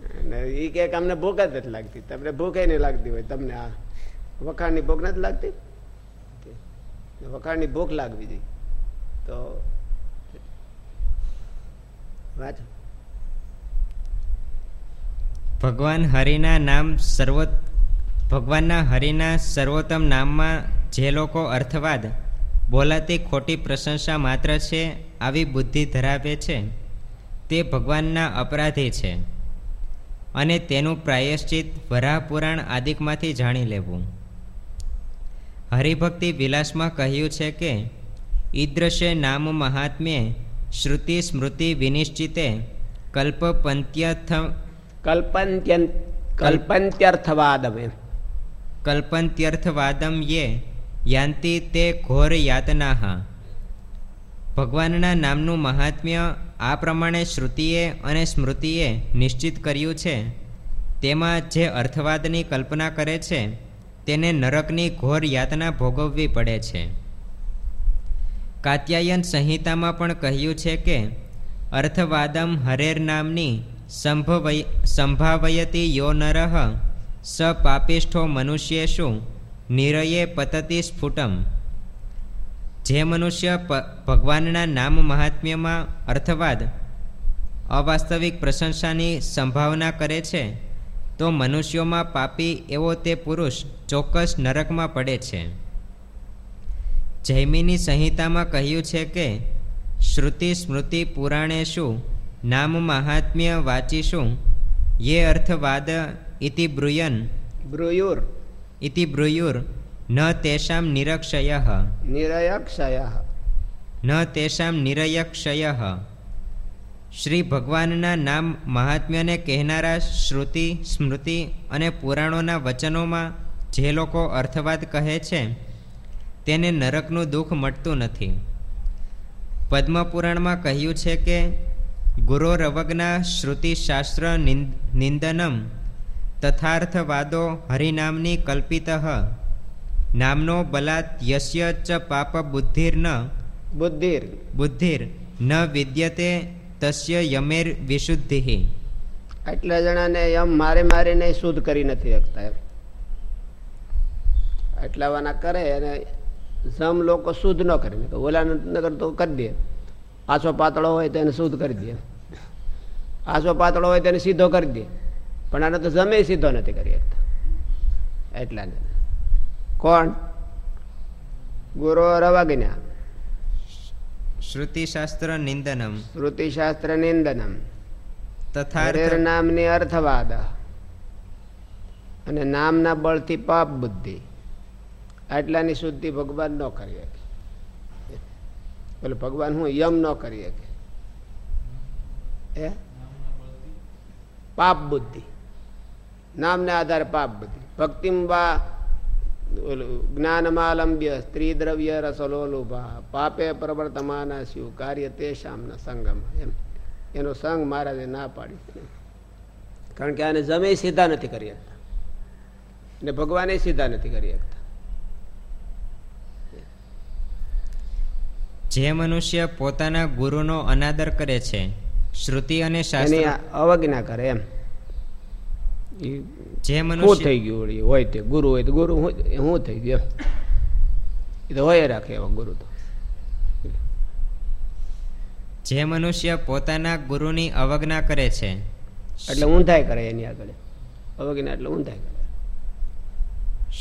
B: અને ઈ કે અમને ભૂખ જ નથી લાગતી. તમને ભૂખે નહીં લાગતી હોય, તમને આ વખાણની ભૂખ નથી લાગતી? વખાણની ભૂખ લાગવી જોઈએ. તો વાંચો
A: ભગવાન હરિના નામ સર્વો ભગવાનના હરિના સર્વોત્તમ નામમાં જે લોકો અર્થવાદ, બોલાતી ખોટી પ્રશંસા માત્ર છે, આવી બુદ્ધિ ધરાવે છે. તે ભગવાનના અપરાધી છે. અને તેનું પ્રાયશ્ચિત વરાહપુરાણ આદિકમાંથી જાણી લેવું. હરિભક્તિ વિલાસમાં કહ્યું છે કે ઈદ્રશે નામ મહાત્મ્ય શ્રુતિ સ્મૃતિ વિનિશ્ચિતે કલ્પપંત્યર્થ
B: કલ્પંત્યન કલ્પંત્યર્થવાદમ
A: કલ્પંત્યર્થવાદમ યે યાંતિ તે ઘોર યાતનાહ. ભગવાનના નામનું મહાત્મ્ય આ પ્રમાણે શ્રુતિએ અને સ્મૃતિએ નિશ્ચિત કર્યું છે. તેમાં જે અર્થવાદની કલ્પના કરે છે, તેને નરકની ઘોર યાતના ભોગવવી પડે છે. કાત્યાયન સંહિતામાં પણ કહ્યું છે કે, અર્થવાદમ હરેર નામની સંભવય, સંભાવયતી યો નરઃ સ પાપિષ્ઠો મનુષ્યેષુ નિરયે પતતી સ્ફુટમ. જે મનુષ્ય ભગવાનના નામ મહાત્મ્યમાં અર્થવાદ અવાસ્તવિક પ્રશંસાની સંભાવના કરે છે તો મનુષ્યોમાં પાપી એવો તે પુરુષ ચોક્કસ નરકમાં પડે છે. જૈમિની સંહિતામાં કહ્યું છે કે શ્રુતિ સ્મૃતિ પુરાણેશુ નામ મહાત્મ્ય વાચીશું યે અર્થવાદ ઇતિ બ્રુયન
B: બ્રુયુર.
A: ઇતિ બ્રુયુર ન તેષામ નિરક્ષય
B: નિરયક્ષય
A: ન તેષામ નિરયક્ષય શ્રી ભગવાનના નામ મહાત્મ્યને કહેનારા શ્રુતિ સ્મૃતિ અને પુરાણોના વચનોમાં જે લોકો અર્થવાદ કહે છે તેને નરકનું દુઃખ મટતું નથી. પદ્મપુરાણમાં કહ્યું છે કે ગુરો રવગના શ્રુતિશાસ્ત્ર નિંદ- નિંદનમ તથાર્થવાદો હરિનામની કલ્પિત. નામનો બલાત યસ્ય ચ પાપ ન.
B: બુદ્ધિર.
A: બુદ્ધિર. ન વિદ્યતે તસ્ય યમેર વિશુદ્ધિ.
B: આટલા જણાને યમ મારે મારીને શુદ્ધ કરી નથી શકતા એમ. આટલા વાના કરે અને જમ લોકો શુદ્ધ ન કરે. ઓલા નગર તો કરી દે. આછો પાતળો હોય તો એને શુદ્ધ કરી દે. આછો પાતળો હોય તેને સીધો કરી દે. પણ આને તો જમે સીધો નથી કરી શકતા. એટલા કોણ? ગુરુ રવાગીના
A: શ્રુતિશાસ્ત્ર નિંદનમ.
B: શ્રુતિશાસ્ત્ર નિંદનમ. તથા નામની અર્થવાદ. અને નામના બળથી પાપ બુદ્ધિ. આટલાની શુદ્ધિ ભગવાન ન કરી શકે. એટલે ભગવાન હું યમ ન કરી શકે. એ પાપ બુદ્ધિ. નામને આધારે પાપ બુદ્ધિ. ભક્તિમ જ્ઞાનમાલંબ્ય સ્ત્રી દ્રવ્ય રસલોલુભા પાપે પ્રવર્તમાના શિવ કાર્ય તેશામના સંગમ એમ એનો સંગ મહારાજે ના પાડી કારણ કે આને જમે સીધા નથી કરી શકતા. ને ભગવાને સીધા નથી કરી શકતા.
A: જે મનુષ્ય પોતાના ગુરુનો અનાદર કરે છે શ્રુતિ અને શાસ્ત્ર
B: અવજ્ઞા કરે એમ.
A: જે મનુષ્ય
B: થઈ ગયું હોય તે ગુરુ હોય તો ગુરુ હું થઈ ગયો એ તો હોય રાખે એવા ગુરુ તો.
A: જે મનુષ્ય પોતાના ગુરુની અવજ્ઞા કરે છે.
B: એટલે ઊંધાઈ કરે એની આગળ. અવજ્ઞા એટલે ઊંધાઈ કરે.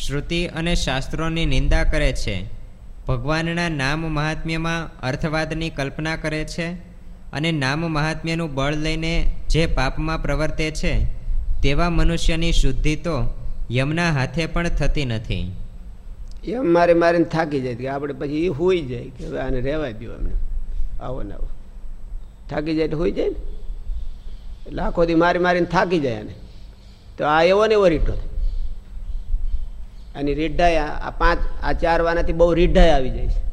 A: શ્રુતિ અને શાસ્ત્રોની નિંદા કરે છે. ભગવાનના નામ મહાત્મ્યમાં અર્થવાદની કલ્પના કરે છે અને નામ મહાત્મ્યનું બળ લઈને જે પાપમાં પ્રવર્તે છે તેવા મનુષ્યની શુદ્ધિ તો યમના હાથે પણ થતી નથી.
B: એમ મારે મારીને થાકી જાય કે આપણે પછી એ હોઈ જાય કે હવે આને રહેવા દો એમને. આવો ને આવો. થાકી જાય તો હોઈ જાય ને. આખો મારી મારીને થાકી જાય આને. તો આ એવો ને એવો રીઢો અને રીઢાઈ આ પાંચ, આ ચાર વાનાથી બહુ રીઢાઈ આવી જાય છે.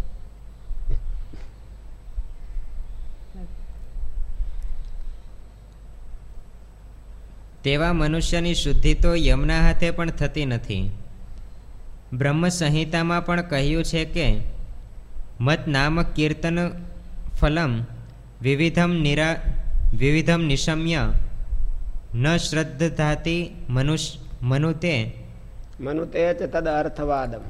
A: તેવા મનુષ્યની શુદ્ધિ તો યમના હાથે પણ થતી નથી. બ્રહ્મ સંહિતામાં પણ કહ્યું છે કે મત નામ કીર્તન ફલમ વિવિધમ નિરા વિવિધમ નિશમ્ય ન શ્રદ્ધાતિ મનુષ મનુતે
B: મનુ તે ચ તદ અર્થવાદમ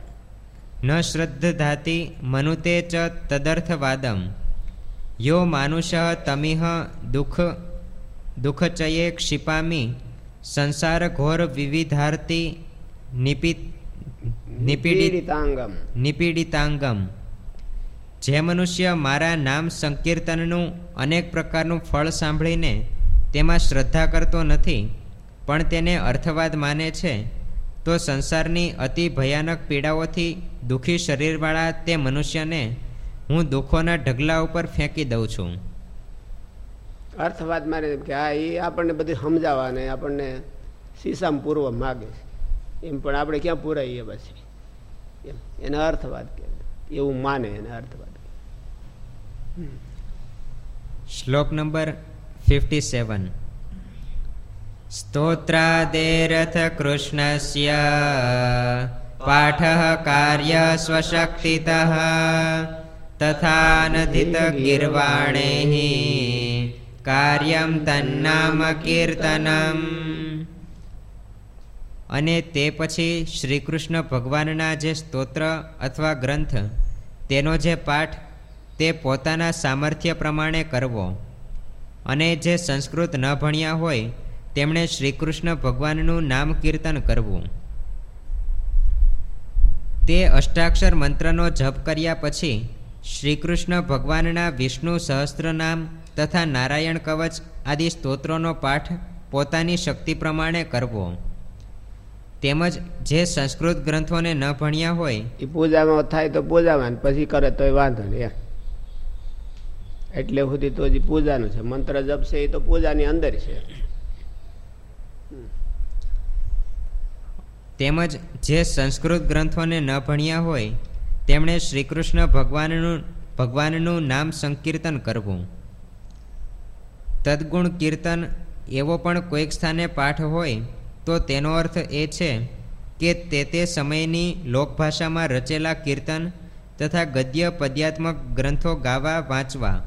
A: ન શ્રદ્ધાતિ મનુતે ચ તદર્થવાદમ. યો માનુષ તમિહ દુઃખ દુઃખચયે ક્ષિપામી સંસાર ઘોર વિવિધાર્થી નિપિત
B: નિપીડિતાંગમ.
A: નિપીડિતાંગમ. જે મનુષ્ય મારા નામ સંકીર્તનનું અનેક પ્રકારનું ફળ સાંભળીને તેમાં શ્રદ્ધા કરતો નથી પણ તેને અર્થવાદ માને છે તો સંસારની અતિ ભયાનક પીડાઓથી દુઃખી શરીરવાળા તે મનુષ્યને હું દુઃખોના ઢગલા ઉપર ફેંકી દઉં છું.
B: અર્થવાદ મારે કે હા એ આપણને બધું સમજાવવાને, આપણને સીસામ પૂરવા માગે છે. એમ પણ આપણે ક્યાં પૂરાઈએ પછી? એમ, એને અર્થવાદ કે એવું માને એને અર્થવાદ
A: શ્લોક નંબર ફિફ્ટી સેવન. સ્તોત્રાદેરથ કૃષ્ણસ્ય પાઠ કાર્ય સ્વશક્તિતઃ તથાનધિત ગીર્વાણૈ કાર્યમ તન્નામ કીર્તનમ. અને તે પછી શ્રી કૃષ્ણ ભગવાનના જે સ્તોત્ર અથવા ગ્રંથ, તેનો જે પાઠ, તે પોતાના સામર્થ્ય પ્રમાણે કરવો. અને જે સંસ્કૃત ન ભણ્યા હોય, તેમણે શ્રી કૃષ્ણ ભગવાનનું નામ કીર્તન કરવું. તે અષ્ટાક્ષર મંત્રનો જપ કર્યા પછી શ્રી કૃષ્ણ ભગવાનના વિષ્ણુ સહસ્ત્રનામ તથા નારાયણ કવચ આદિ સ્તોત્રોનો પાઠ પોતાની શક્તિ પ્રમાણે કરવો. તેમજ જે સંસ્કૃત ગ્રંથોને ન ભણ્યા હોય
B: એ પૂજામાં થાય તો પૂજામાં પછી કરે તોય વાંધો નહીં એટલે સુધી તો હજી પૂજાનું છે. મંત્ર જપ છે એ તો પૂજાની અંદર છે.
A: તેમજ જે સંસ્કૃત ગ્રંથોને ન ભણ્યા હોય તેમણે શ્રી કૃષ્ણ ભગવાનનું ભગવાનનું નામ સંકીર્તન કરવું. તદગુણ કીર્તન એવો પણ કોઈક સ્થાને પાઠ હોય, તો તેનો અર્થ એ છે કે તે તે સમયની લોકભાષામાં રચેલા કીર્તન તથા ગદ્ય પદ્યાત્મક ગ્રંથો ગાવા, વાંચવા.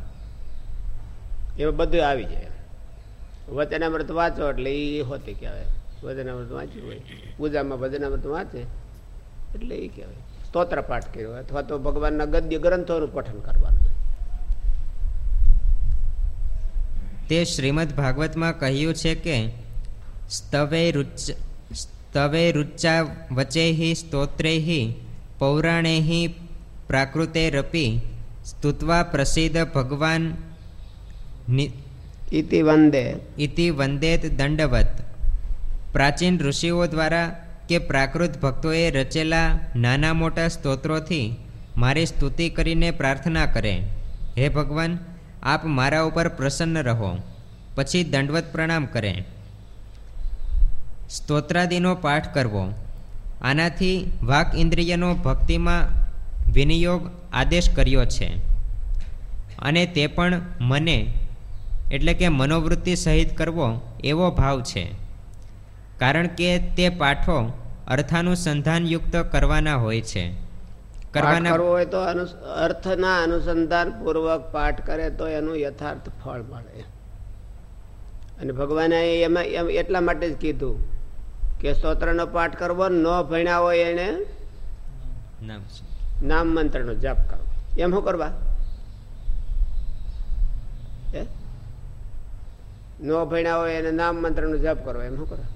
B: એમાં બધું આવી જાય. વચનામૃત વાંચો એટલે એ હોતી કહેવાય. વચનામૃત વાંચ્યું હોય, પૂજામાં વચનામૃત વાંચે, એટલે એ કહેવાય. સ્તોત્ર પાઠ કર્યો અથવા તો ભગવાનના ગદ્ય ગ્રંથોનું પઠન કરવાનું.
A: તે શ્રીમદ ભાગવતમાં કહ્યું છે કે સ્તવે રુચ સ્તવે રુચ્ચા વચૈ સ્તોત્રૈ પૌરાણૈ પ્રાકૃતેરપી સ્તુત્વા પ્રસિદ્ધ ભગવાન
B: ઇતિ વંદે.
A: ઇતિ વંદેત દંડવત. પ્રાચીન ઋષિઓ દ્વારા કે પ્રાકૃત ભક્તોએ રચેલા નાના મોટા સ્તોત્રોથી મારી સ્તુતિ કરીને પ્રાર્થના કરે. હે ભગવાન આપ મારા ઉપર પ્રસન્ન રહો, પછી દંડવત પ્રણામ કરે. સ્તોત્રાદિનો પાઠ કરવો. આનાથી વાક ઇન્દ્રિયનો ભક્તિમાં વિનિયોગ આદેશ કર્યો છે. અને તે પણ મને, એટલે કે મનોવૃત્તિ સહિત કરવો એવો ભાવ છે. કારણ કે તે પાઠો અર્થાનુસંધાનયુક્ત કરવાના હોય છે. કરવાના
B: કરવો હોય તો અર્થના અનુસંધાન પૂર્વક પાઠ કરે તો એનું યથાર્થ ફળ મળે. અને ભગવાને એમાં એટલા માટે જ કીધું કે સ્તોત્રનો પાઠ કરવો ન ભણ્યા હોય એને
A: નામ
B: મંત્રનો જપ કરવો. એમ શું કરવા? ન ભણ્યા હોય એને નામ મંત્રનો જપ કરવો એમ શું કરવા?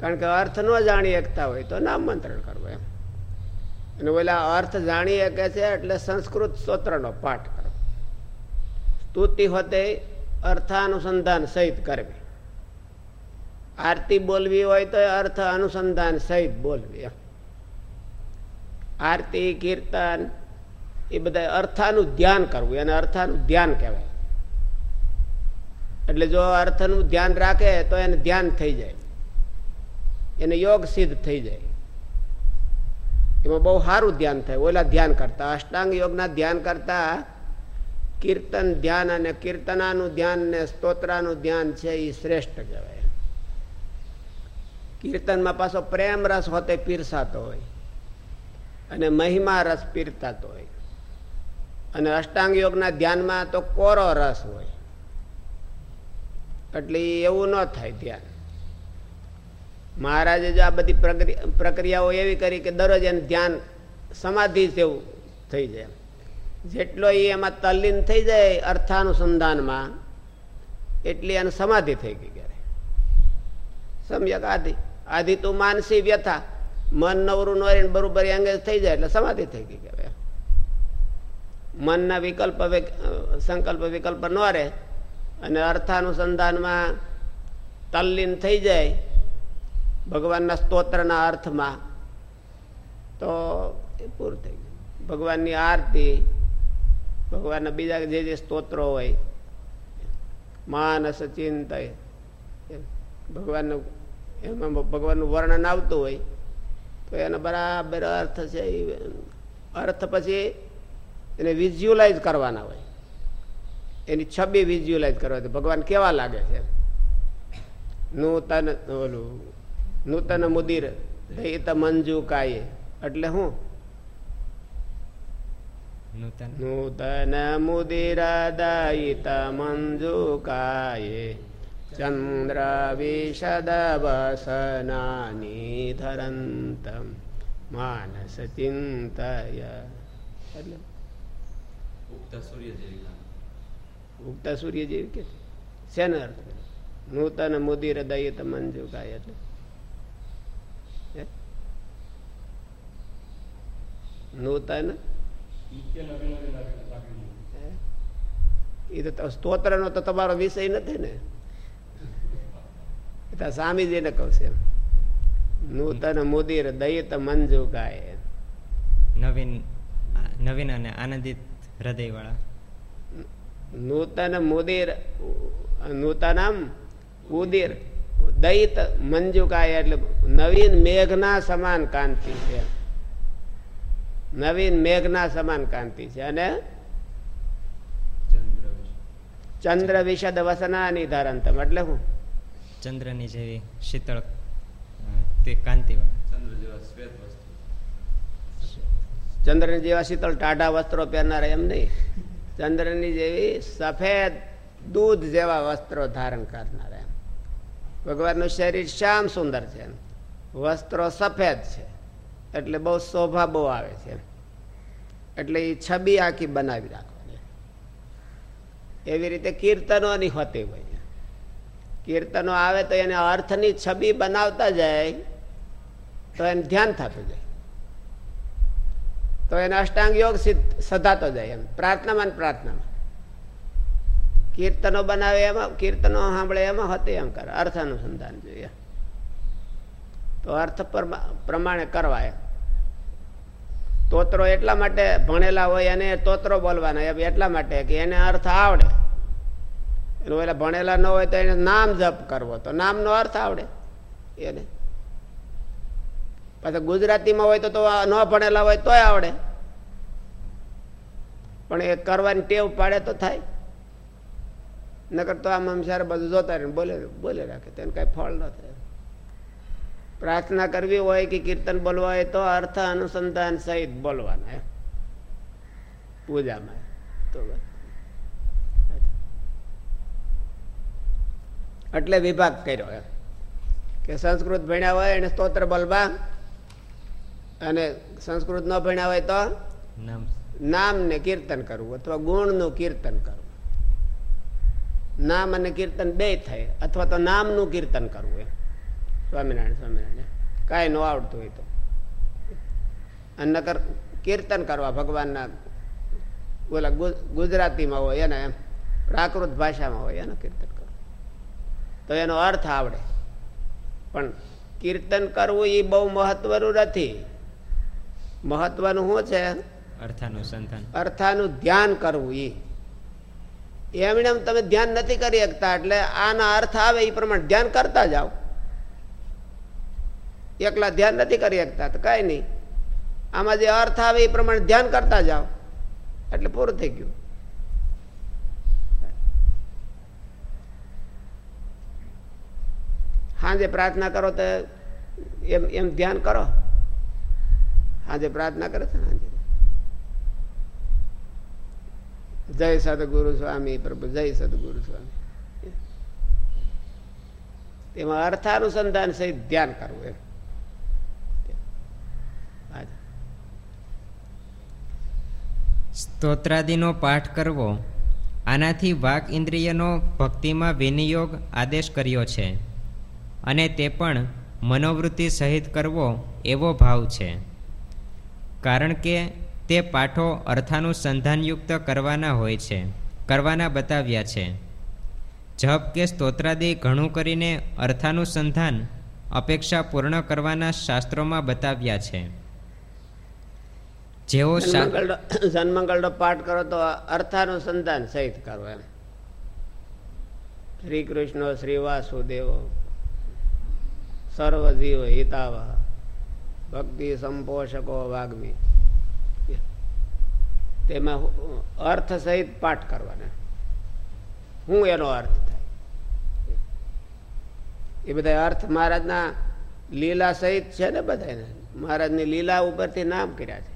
B: કારણ કે અર્થ ન જાણી એકતા હોય તો નામ મંત્રણ કરવો એમ. અને ઓલા અર્થ જાણી શકે છે એટલે સંસ્કૃત સ્તોત્રનો પાઠ કરવો સ્તુતિ હોતે અર્થાનુસંધાન સહિત કરવી. આરતી બોલવી હોય તો અર્થ અનુસંધાન સહિત બોલવી આરતી, કીર્તન, એ બધા અર્થાનું ધ્યાન કરવું, એને અર્થાનું ધ્યાન કહેવાય. એટલે જો અર્થનું ધ્યાન રાખે તો એને ધ્યાન થઈ જાય. એને યોગ સિદ્ધ થઈ જાય. એમાં બહુ સારું ધ્યાન થાય. ઓલા ધ્યાન કરતા. અષ્ટાંગ યોગના ધ્યાન કરતા કીર્તન ધ્યાન અને કીર્તનાનું ધ્યાન ને સ્તોત્રાનું ધ્યાન છે એ શ્રેષ્ઠ કહેવાય. કીર્તનમાં પાછો પ્રેમ રસ હોતે પીરસાતો હોય અને મહિમા રસ પીરતાતો હોય. અને અષ્ટાંગ યોગના ધ્યાનમાં તો કોરો રસ હોય. એટલે એવું ન થાય ધ્યાન. મહારાજે જો આ બધી પ્રક્રિયાઓ એવી કરી કે દરરોજ એને ધ્યાન સમાધિ જેવું થઈ જાય. જેટલો એ એમાં તલ્લીન થઈ જાય અર્થાનુસંધાનમાં, એટલી એને સમાધિ થઈ ગઈ ક્યારે સમ્યક આધિ આધિ તું માનસી વ્યથા. મન નવરું નોરીને બરોબર અંગે થઈ જાય એટલે સમાધિ થઈ ગઈ કહેવાય મનના વિકલ્પ સંકલ્પ વિકલ્પ ન રહે. અને અર્થાનુસંધાનમાં તલ્લીન થઈ જાય. ભગવાનના સ્તોત્રના અર્થમાં તો એ પૂરું થઈ ગયું. ભગવાનની આરતી, ભગવાનના બીજા જે જે સ્તોત્રો હોય, માનસ, ચિંતય ભગવાનનું, એમાં ભગવાનનું વર્ણન આવતું હોય, તો એનો બરાબર અર્થ છે એ, અર્થ પછી એને વિઝ્યુલાઇઝ કરવાના હોય. એની છબી વિઝ્યુલાઇઝ કરવા ભગવાન કેવા લાગે છે? નૂતન ઓલું નૂતન મુદિર દયિત મંજુ કાયે. એટલે હું?
A: નૂતન.
B: મુદિર દયિત મંજુ કાયે. ચંદ્ર વિશદ વસનાની ધરંતમ. માનસ ચિંતય. એટલે?
D: ઉગતા સૂર્ય જેવી.
B: ઉગતા સૂર્ય જેવી કે શેનો અર્થ નૂતન મુદિર દયિત મંજુ કાય એટલે?
C: નાખી દીધું.
B: એ તો સ્તોત્રનો તો તમારો વિષય નથી ને? એ તો સ્વામીજીને કહું છે નૂતન મુદિર દયિત મંજુ ગાય.
A: નવીન નવીન અને આનંદિત હૃદયવાળા.
B: નૂતન મુદિર નૂતનમ ઉદિર દયિત મંજુકાય એટલે નવીન મેઘના સમાન કાંતિ છે. નવીન મેઘના સમાન કાંતિ છે. અને
D: ચંદ્ર વિશે.
B: ચંદ્ર વિશદ વસનાની ધારંતમ એટલે હું?
A: ચંદ્રની જેવી શીતળ અ, તે કાંતિવાળા
D: ચંદ્ર જેવા શ્વેત વસ્તુ.
B: ચંદ્રની જેવા શીતળ ટાઢા વસ્ત્રો પહેરનારા એમ નહીં. ચંદ્રની જેવી સફેદ દૂધ જેવા વસ્ત્રો ધારણ કરનારા એમ. ભગવાનનું શરીર શ્યામ સુંદર છે એમ. વસ્ત્રો સફેદ છે. એટલે બહુ શોભા બહુ આવે છે. એટલે એ છબી આખી બનાવી રાખવાની એવી રીતે કીર્તનોની હોતી હોય. કીર્તનો આવે તો એને અર્થની છબી બનાવતા જાય તો એને ધ્યાન થતું જાય. તો એને અષ્ટાંગ યોગ સધાતો જાય એમ. પ્રાર્થનામાં પ્રાર્થનામાં. કીર્તનો બનાવે એમાં, કીર્તનો સાંભળે એમાં હતી એમ કરે. અર્થ અનુસંધાન જોઈએ. તો અર્થ પરમા- પ્રમાણે કરવાય. તોતરો એટલા માટે ભણેલા હોય અને તોતરો બોલવાના એટલા માટે કે એને અર્થ આવડે. એનું એટલે ભણેલા ન હોય તો એને નામ જપ કરવો, તો નામનો અર્થ આવડે એને. પાછા ગુજરાતીમાં હોય તો તો ન ભણેલા હોય તોય આવડે. પણ એ કરવાની ટેવ પાડે તો થાય. નકર તો આમ આમ સારે બધું જોતા રહે બોલે બોલે રાખે તેને કઈ ફળ ન થાય. પ્રાર્થના કરવી હોય કે કીર્તન બોલવા હોય તો અર્થ અનુસંધાન સહિત બોલવાના પૂજામાં. તો એટલે વિભાગ કર્યો એમ. કે સંસ્કૃત ભણ્યા હોય એને સ્તોત્ર બોલવા અને સંસ્કૃત ન ભણ્યા હોય તો
A: નામ
B: ને કીર્તન કરવું અથવા ગુણનું કીર્તન કરવું. નામ અને કીર્તન બે થાય અથવા તો નામનું કીર્તન કરવું એમ. સ્વામિનારાયણ સ્વામિનારાયણ. કાંઈ ન આવડતું હોય તો. અને નકર કીર્તન કરવા ભગવાનના ઓલા ગુજરાતીમાં હોય એને એમ પ્રાકૃત ભાષામાં હોય એનું કીર્તન કરવું. તો એનો અર્થ આવડે. પણ કીર્તન કરવું એ બહુ મહત્વનું નથી. મહત્વનું શું છે?
A: અર્થાનુસંધાન.
B: અર્થાનું ધ્યાન કરવું એ એમણે એમ તમે ધ્યાન નથી કરી શકતા એટલે આના અર્થ આવે એ પ્રમાણે ધ્યાન કરતા જાઓ. એકલા ધ્યાન નથી કરી શકતા તો કાંઈ નહીં. આમાં જે અર્થ આવે એ પ્રમાણે ધ્યાન કરતા જાઓ. એટલે પૂરું થઈ ગયું. સાંજે પ્રાર્થના કરો તો એમ એમ ધ્યાન કરો. સાંજે પ્રાર્થના કરો છે સાંજે જય સદગુરુ સ્વામી, પ્રભુ, જય સદગુરુ સ્વામી. તેમાં અર્થાનુસંધાન સહિત ધ્યાન કરવું એમ.
A: સ્તોત્રાદિનો પાઠ કરવો. આનાથી વાક ઇન્દ્રિયનો ભક્તિમાં વિનિયોગ આદેશ કર્યો છે. અને તે પણ મનોવૃત્તિ સહિત કરવો એવો ભાવ છે. કારણ કે તે પાઠો અર્થાનુસંધાનયુક્ત કરવાના હોય છે, કરવાના બતાવ્યા છે. જપ કે સ્તોત્રાદિ ઘણું કરીને અર્થાનુસંધાન અપેક્ષા પૂર્ણ કરવાના શાસ્ત્રોમાં બતાવ્યા છે. જેઓ
B: જન્મંગળનો પાઠ કરો તો અર્થાનુસંધાન સહિત કરો એમ. શ્રી કૃષ્ણ શ્રી વાસુદેવ સર્વ જીવ હિતાવહ ભક્તિ સંપોષકો વાગ્મી. તેમાં અર્થ સહિત પાઠ કરવાના. હું એનો અર્થ થાય. એ બધા અર્થ મહારાજના લીલા સહિત છે ને બધા મહારાજની લીલા ઉપરથી નામ કર્યા છે.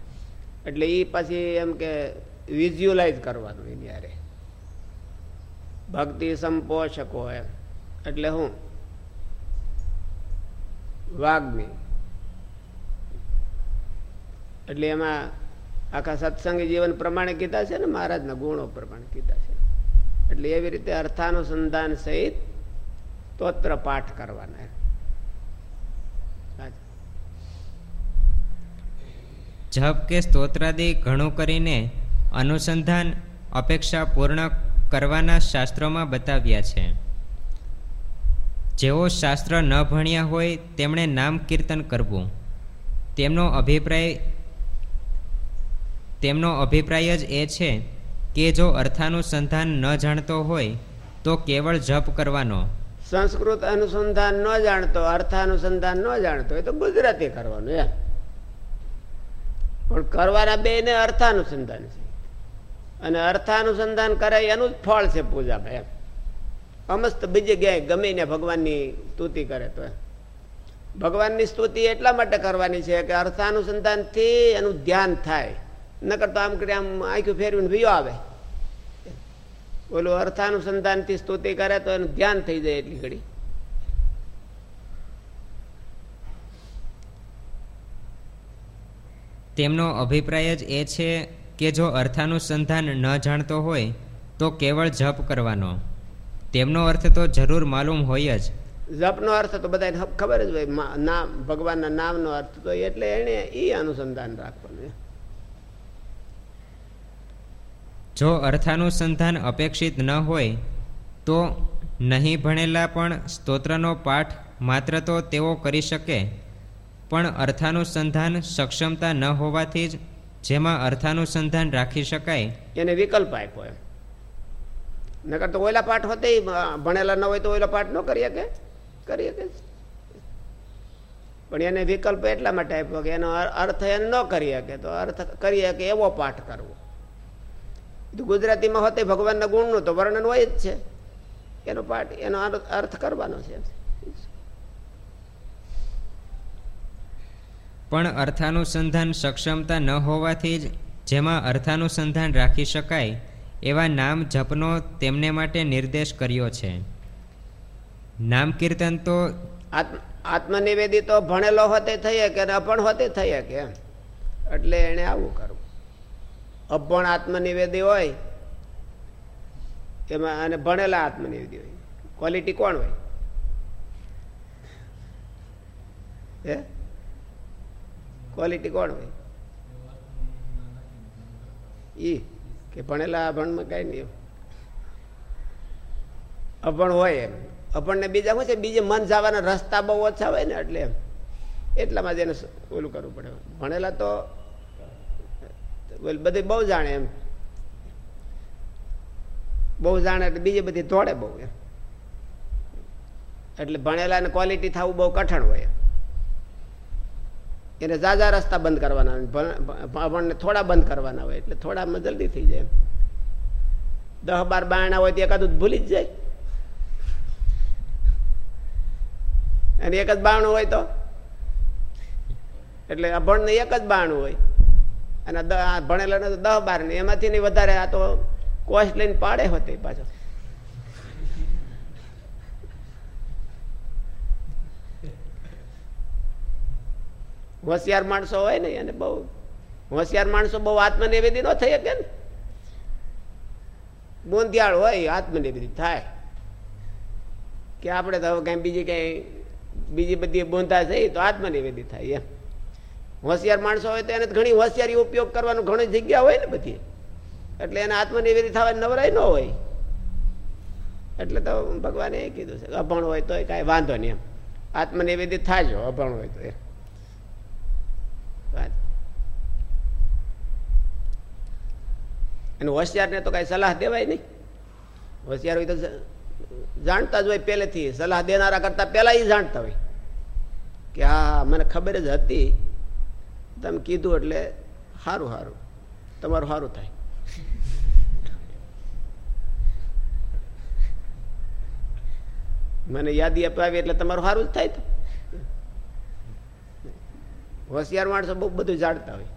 B: એટલે એ પછી એમ કે વિઝ્યુલાઇઝ કરવાનું એની યારે ભક્તિ સંપોષકો એમ. એટલે હું? વાગ્મી. એટલે એમાં આખા સત્સંગી જીવન પ્રમાણે કીધા છે ને, મહારાજના ગુણો પ્રમાણે કીધા છે. એટલે એવી રીતે અર્થાનુસંધાન સહિત સ્તોત્ર પાઠ કરવાના એમ. સાચું.
A: જપ કે સ્તોત્રાદિ ઘણું કરીને અનુસંધાન અપેક્ષા પૂર્ણ કરવાના શાસ્ત્રોમાં બતાવ્યા છે. જેઓ શાસ્ત્ર ન ભણ્યા હોય તેમણે નામ કીર્તન કરવું. તેમનો અભિપ્રાય તેમનો અભિપ્રાય જ એ છે કે જો અર્થાનુસંધાન ન જાણતો હોય તો કેવળ જપ કરવાનો.
B: સંસ્કૃત અનુસંધાન ન જાણતો, અર્થાનુસંધાન ન જાણતો એ તો ગુજરાતી કરવાનું એમ. પણ કરવાના બે ને અર્થાનુસંધાન છે. અને અર્થાનુસંધાન કરે એનું જ ફળ છે પૂજામાં એમ. અમસ્ત બીજે ક્યાંય ગમે ને ભગવાનની સ્તુતિ કરે તો ભગવાનની સ્તુતિ એટલા માટે કરવાની છે કે અર્થાનુસંધાનથી એનું ધ્યાન થાય. નકર તો આમ કરી આમ આંખ્યું ફેરવીને ભીયો આવે. ઓલું અર્થાનુસંધાનથી સ્તુતિ કરે તો એનું ધ્યાન થઈ જાય એટલી ઘડી.
A: તેમનો અભિપ્રાય જ એ છે કે જો અર્થાનુસંધાન ન જાણતો હોય તો કેવળ જપ કરવાનો. તેમનો અર્થ તો જરૂર માલુમ હોય જ.
B: જપનો અર્થ તો બધાને ખબર જ હોય નામ ભગવાનના નામનો અર્થ તો એટલે એને એ અનુસંધાન રાખવાનું
A: જો અર્થાનુસંધાન અપેક્ષિત ન હોય તો નહીં ભણેલા પણ સ્તોત્રનો પાઠ માત્ર તો તેઓ કરી શકે. પણ અર્થાનુસંધાન સક્ષમતા ન હોવાથી જ જેમાં અર્થાનુસંધાન રાખી શકાય.
B: એને વિકલ્પ આપ્યો એમ. નકર તો ઓલા પાઠ હોતે ભણેલા ન હોય તો ઓલા પાઠ ન કરી શકે. કરી શકે. પણ એને વિકલ્પ એટલા માટે આપ્યો કે એનો અર્થ એને ન કરી શકે. તો અર્થ કરી શકે એવો પાઠ કરવો. ગુજરાતીમાં હોતે ભગવાનના ગુણનું તો વર્ણન હોય જ છે. એનો પાઠ, એનો અર્થ કરવાનો છે.
A: પણ અર્થાનુસંધાન સક્ષમતા ન હોવાથી જ જેમાં અર્થાનુસંધાન રાખી શકાય, એવા નામ જપનો તેમને માટે નિર્દેશ કર્યો છે. નામ કીર્તન તો
B: આત્મ આત્મનિવેદી તો ભણેલો હોતે થઈ કે અભણ હોતે થઈ કે એટલે એને આવું કરવું. અભણ આત્મનિવેદી હોય, એમાં અને ભણેલા આત્મનિવેદી હોય. ક્વોલિટી કોણ હોય? હે? ક્વોલિટી કોણ હોય? ઈ, કે ભણેલા અભણમાં કઈ નહીં અભણ હોય એમ. અભણને બીજા શું છે? બીજે મન જવાના રસ્તા બહુ ઓછા હોય ને એટલે એમ. એટલામાં જ એને ઓલું કરવું પડે. ભણેલા તો બધી બહુ જાણે એમ. બહુ જાણે એટલે બીજી બધી દોડે બહુ એમ. એટલે ભણેલા ને ક્વોલિટી થવું બહુ કઠણ હોય એમ. એને ઝાઝા રસ્તા બંધ કરવાના હોય. ભણ- ભણ- થોડા બંધ કરવાના હોય એટલે થોડામાં જલ્દી થઈ જાય. દહ બાર બાયણા હોય તો એકાદું ભૂલી જ જાય. અને એક જ બાણું હોય તો? એટલે અભણને એક જ બાણું હોય. અને ભણેલા તો દહ બાર ને. એમાંથી નહીં વધારે આ તો કોસ્ટ લઈને પાડે હોતે પાછો. હોશિયાર માણસો હોય ને એને બહુ હોશિયાર માણસો બહુ આત્મનિવેદી ન થઈ શકે ને. બોંધિયાળ હોય આત્મનિવેદી થાય. કે આપણે તો હવે કઈ બીજી કઈ, બીજી બધી બોંધા થઈ તો આત્મનિવેદી થાય એમ. હોશિયાર માણસો હોય તો એને ઘણી હોશિયારી ઉપયોગ કરવાનું ઘણી જગ્યા હોય ને બધી. એટલે એને આત્મનિવેદી થવાની નવરાય ન હોય. એટલે તો ભગવાને એ કીધું છે અભણ હોય તો કાંઈ વાંધો નહીં એમ. આત્મનિવેદિત થાજો અભણ હોય તો એ વાત. અને હોશિયારને તો કાંઈ સલાહ દેવાય નહીં. હોશિયાર હોય તો જાણતા જ હોય પહેલેથી. સલાહ દેનારા કરતા પહેલા એ જાણતા હોય. કે હા મને ખબર જ હતી. તમે કીધું એટલે સારું સારું તમારું સારું થાય. મને યાદી અપાવી એટલે તમારું સારું જ થાય હોશિયાર માણસો બહુ બધું જાણતા હોય.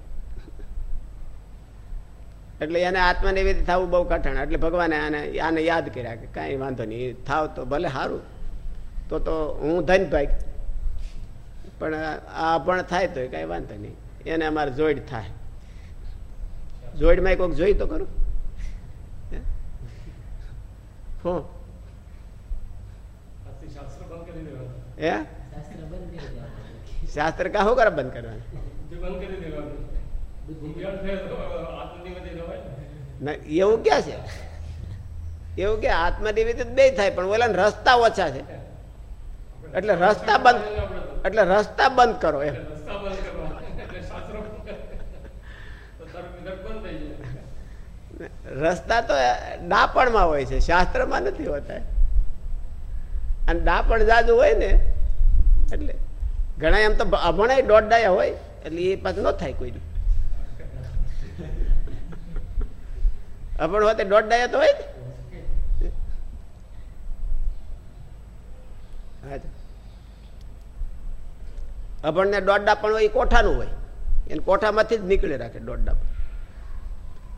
B: એટલે એને આત્મનિવેદિત થવું બહુ કઠણ. એટલે ભગવાને આને આને યાદ કર્યા કે કાંઈ વાંધો નહીં થાવ તો ભલે સારું તો તો હું ધન ભાઈ પણ આ પણ થાય તો કાંઈ વાંધો નહીં. એને અમારે જોઈડ થાય. જોઈડમાં કોઈક જોઈ તો કરું હે? હું?
C: શાસ્ત્ર
B: કા શું કરે બંધ કરવાનું. એવું ક્યાં છે? એવું કે આત્મનિવેદિત બે થાય પણ ઓલા રસ્તા ઓછા છે. એટલે રસ્તા બંધ એટલે રસ્તા બંધ કરો એમ.
C: રસ્તા તો
B: ડાપણમાં હોય છે શાસ્ત્રમાં નથી હોતા. અને ડાપણ જાજુ હોય ને એટલે ઘણા એમ તો અભણાય દોઢ ડાયા હોય, એટલે એ પાછું ન થાય કોઈનું. અભણ હોતે દોઢ ડાયા તો હોય ને? અભણને દોડડા પણ હોય એ કોઠાનું હોય. એને કોઠામાંથી જ નીકળી રાખે દોડડા પણ.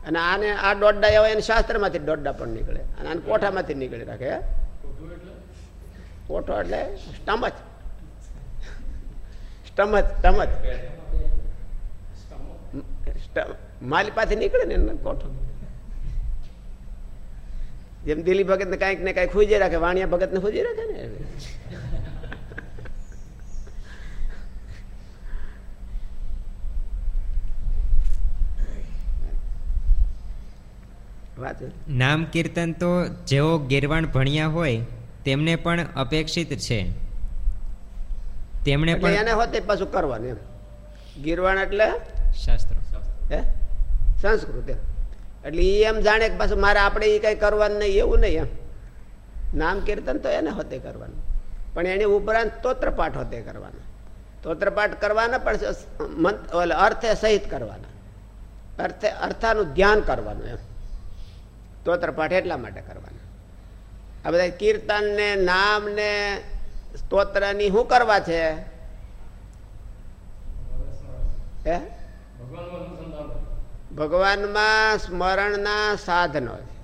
B: અને આને આ દોઢ હોય એને શાસ્ત્રમાંથી દોડડા પણ નીકળે. અને આને કોઠામાંથી નીકળી રાખે કોઠો એટલે સ્ટમચ સ્ટમચ સ્ટમચ સ્ટમ- માલી પાસે નીકળે ને કોઠો જેમ દિલી ભગત ને કાંઈક ને કંઈક ખુજી રાખે, વાણિયા ભગત ને ખુજી રાખે ને?
A: નામ કીર્તન તો જેઓ ગેરવાણ ભણ્યા હોય, તેમને પણ અપેક્ષિત છે. તેમણે પણ
B: એને હોતે પાછું કરવાનું એમ. ગીરવાણ એટલે
A: શાસ્ત્ર.
B: હે? સંસ્કૃત એટલે એ એમ જાણે કે પાછું મારે આપણે એ કંઈ કરવાનું નહીં એવું નહીં એમ. નામ કીર્તન તો એને હોતે કરવાનું. પણ એની ઉપરાંત તોત્રપાઠ હોતે કરવાના. તોત્રપાઠ કરવાના પણ ઓલે અર્થે સહિત કરવાના. અર્થે અર્થાનું ધ્યાન કરવાનું એમ. તોત્રપાઠ એટલા માટે કરવાના. આ બધા કીર્તન ને નામ ને સ્તોત્રની શું કરવા છે? હે? ભગવાનમાં સ્મરણના સાધનો છે.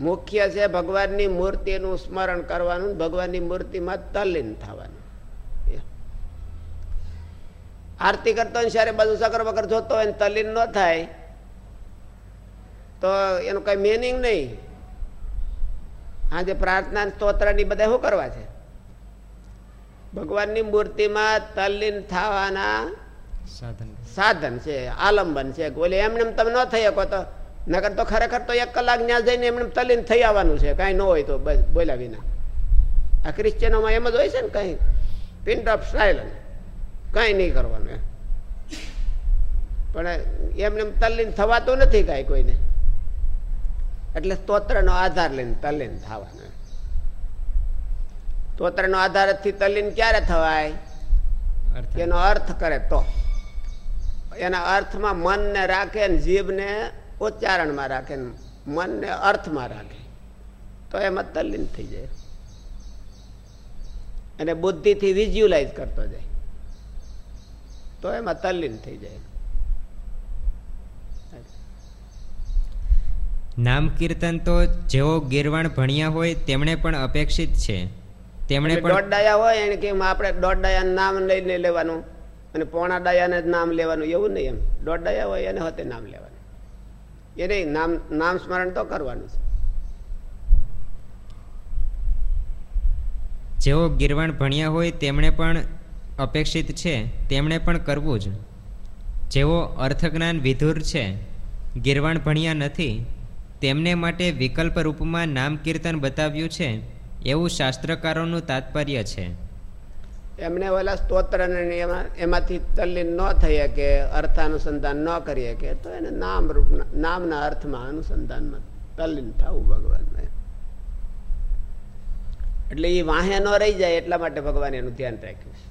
B: મુખ્ય છે ભગવાનની મૂર્તિનું સ્મરણ કરવાનું, ભગવાનની મૂર્તિમાં તલ્લીન થવાનું. આરતી કરતો હોય સારે બધું સકર વગર જોતો હોય તલ્લીન ન થાય. તો એનું કઈ મિનિંગ નહીં. આજે પ્રાર્થના સ્તોત્રની બધા શું કરવા છે? ભગવાનની મૂર્તિમાં તલ્લીન થવાના
A: સાધન.
B: છે આલંબન છે. બોલી એમને એમ તમે ન થઈ શકો તો. નગર તો ખરેખર તો એક કલાક ત્યાં જઈને એમને તલ્લીન થઈ આવવાનું છે. કાંઈ ન હોય તો બસ બોલ્યા વિના. આ ક્રિશ્ચિયનોમાં એમ જ હોય છે ને કંઈ? પિન્ટ ઓફ સ્ટાઇલ કાંઈ નહીં કરવાનું એમ. પણ એમને તલ્લીન થવાતું નથી કાંઈ કોઈને. એટલે સ્તોત્રનો આધાર લઈને તલ્લીન થવાનું. સ્તોત્રનો આધારથી તલ્લીન ક્યારે થવાય? એનો અર્થ કરે તો. એના અર્થમાં મનને રાખે ને જીભને ઉચ્ચારણમાં રાખે ને મનને અર્થમાં રાખે. તો એમાં તલ્લીન થઈ જાય. અને બુદ્ધિથી વિઝ્યુલાઇઝ કરતો જાય. તો એમાં તલ્લીન થઈ જાય.
A: નામ કીર્તન તો જેઓ ગીરવાણ ભણ્યા હોય તેમણે પણ અપેક્ષિત છે. તેમણે પણ
B: દોઢ ડાયા હોય એને કેમ આપણે દોઢ ડાયાનું નામ લઈને લેવાનું અને પોણા ડાયાને જ નામ લેવાનું એવું નહીં એમ. દોઢ ડાયા હોય એને હોતે નામ લેવાનું. એને નામ નામ સ્મરણ તો કરવાનું છે
A: જેઓ ગીરવાણ ભણ્યા હોય તેમણે પણ અપેક્ષિત છે. તેમણે પણ કરવું જ. જેઓ અર્થજ્ઞાન વિધુર છે ગીરવાણ ભણ્યા નથી તેમને માટે વિકલ્પ રૂપમાં નામ કીર્તન બતાવ્યું છે, એવું શાસ્ત્રકારોનું તાત્પર્ય છે.
B: એમને ઓલા સ્તોત્ર એમાં, એમાંથી તલ્લીન ન થઈ કે અર્થાનુસંધાન ન કરીએ કે તો એને નામ રૂપ, નામના અર્થમાં અનુસંધાનમાં તલ્લીન થવું ભગવાનમાં એટલે એ વાહે ન રહી જાય એટલા માટે ભગવાન એનું ધ્યાન રાખ્યું છે.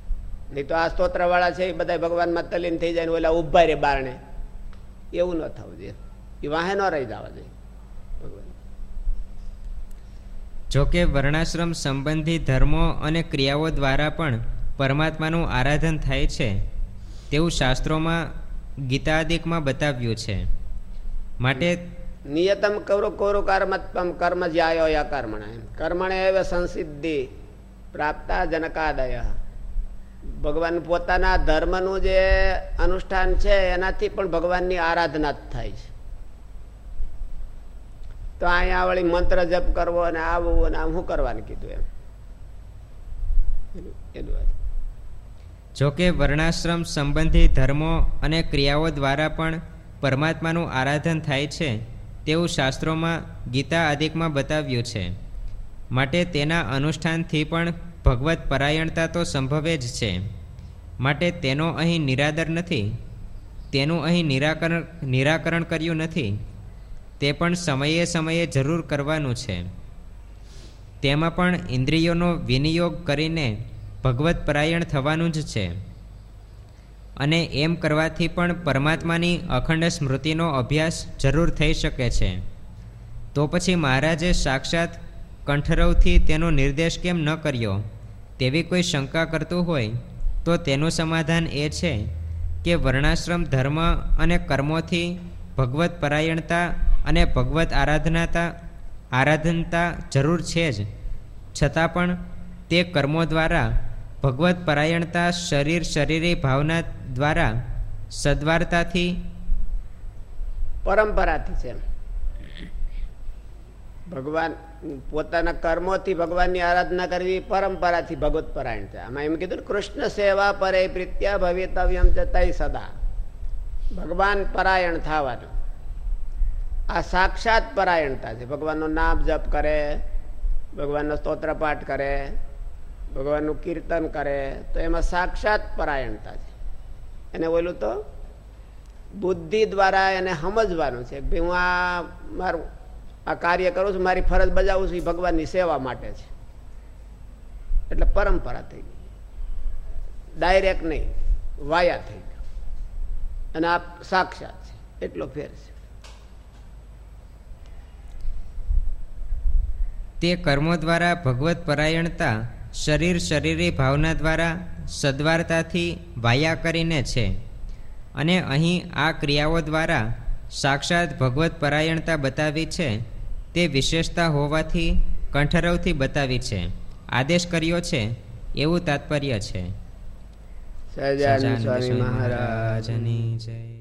B: નહીં તો આ સ્તોત્રવાળા છે, એ બધા ભગવાનમાં તલ્લીન થઈ જાય ને ઓલા ઊભા રે બારણે. એવું ન થવું જોઈએ. એ વાહે ન રહી જવા જોઈએ ભગવાન
A: જોકે વર્ણાશ્રમ સંબંધી ધર્મો અને ક્રિયાઓ દ્વારા પણ પરમાત્માનું આરાધન થાય છે, તેવું શાસ્ત્રોમાં ગીતાદિકમાં બતાવ્યું છે. માટે
B: નિયતમ કૌરુ કૌરુ કર્મત્વમ કર્મ જ્યાયો યા કર્મણ કર્મણે એવ સંસિદ્ધિ પ્રાપ્તા જનકાદય. ભગવાન પોતાના ધર્મનું જે અનુષ્ઠાન છે, એનાથી પણ ભગવાનની આરાધના જ થાય છે. તો અહીંયા વળી મંત્ર જપ કરવો અને આવવું અને આમ શું કરવાનું કીધું એમ?
A: જોકે વર્ણાશ્રમ સંબંધી ધર્મો અને ક્રિયાઓ દ્વારા પણ પરમાત્માનું આરાધન થાય છે, તેવું શાસ્ત્રોમાં ગીતા આદિકમાં બતાવ્યું છે. માટે તેના અનુષ્ઠાનથી પણ ભગવત પરાયણતા તો સંભવે જ છે. માટે તેનો અહીં નિરાદર નથી. તેનું અહીં નિરાકરણ નિરાકરણ કર્યું નથી. તે પણ સમયે સમયે જરૂર કરવાનું છે. તેમાં પણ ઇન્દ્રિયોનો વિનિયોગ કરીને ભગવત પરાયણ થવાનું જ છે. અને એમ કરવાથી પણ પરમાત્માની અખંડ સ્મૃતિનો અભ્યાસ જરૂર થઈ શકે છે. તો પછી મહારાજે સાક્ષાત કંઠરવથી તેનો નિર્દેશ કેમ ન કર્યો? તેવી કોઈ શંકા કરતું હોય, તો તેનું સમાધાન એ છે કે વર્ણાશ્રમ ધર્મ અને કર્મોથી ભગવત પરાયણતા અને ભગવત આરાધનાતા, આરાધનતા જરૂર છે જ. છતાં પણ તે કર્મો દ્વારા, ભગવત પરાયણતા શરીર શરીરી ભાવના દ્વારા સદ્વાર્તાથી
B: પરંપરાથી છે ભગવાન, પોતાના કર્મોથી ભગવાનની આરાધના કરવી પરંપરાથી ભગવત પરાયણ છે. આમાં એમ કીધું કૃષ્ણ સેવા પરે પ્રીત્યા ભવિતવ્યમ ચતાઈ સદા. ભગવાન પરાયણ થવાનું. આ સાક્ષાત પરાયણતા છે. ભગવાનનું નામ જપ કરે, ભગવાનનો સ્તોત્ર પાઠ કરે, ભગવાનનું કીર્તન કરે, તો એમાં સાક્ષાત પરાયણતા છે. એને ઓલું તો બુદ્ધિ દ્વારા એને સમજવાનું છે કે હું આ મારું, આ કાર્ય કરું છું, મારી ફરજ બજાવું છું, એ ભગવાનની સેવા માટે છે. એટલે પરંપરા થઈ ગઈ. ડાયરેક્ટ નહીં, વાયા થઈ ગયો. અને આ સાક્ષાત છે. એટલો ફેર છે.
A: તે કર્મો દ્વારા ભગવત પરાયણતા શરીર શરીરી ભાવના દ્વારા સદ્વારતાથી વાયા કરીને છે. અને અહીં આ ક્રિયાઓ દ્વારા સાક્ષાત ભગવત પરાયણતા બતાવી છે તે વિશેષતા હોવાથી કંઠરવથી બતાવી છે. આદેશ કર્યો છે એવું તાત્પર્ય છે.
B: સહજાનંદ સ્વામી મહારાજ
A: મહારાજની જય.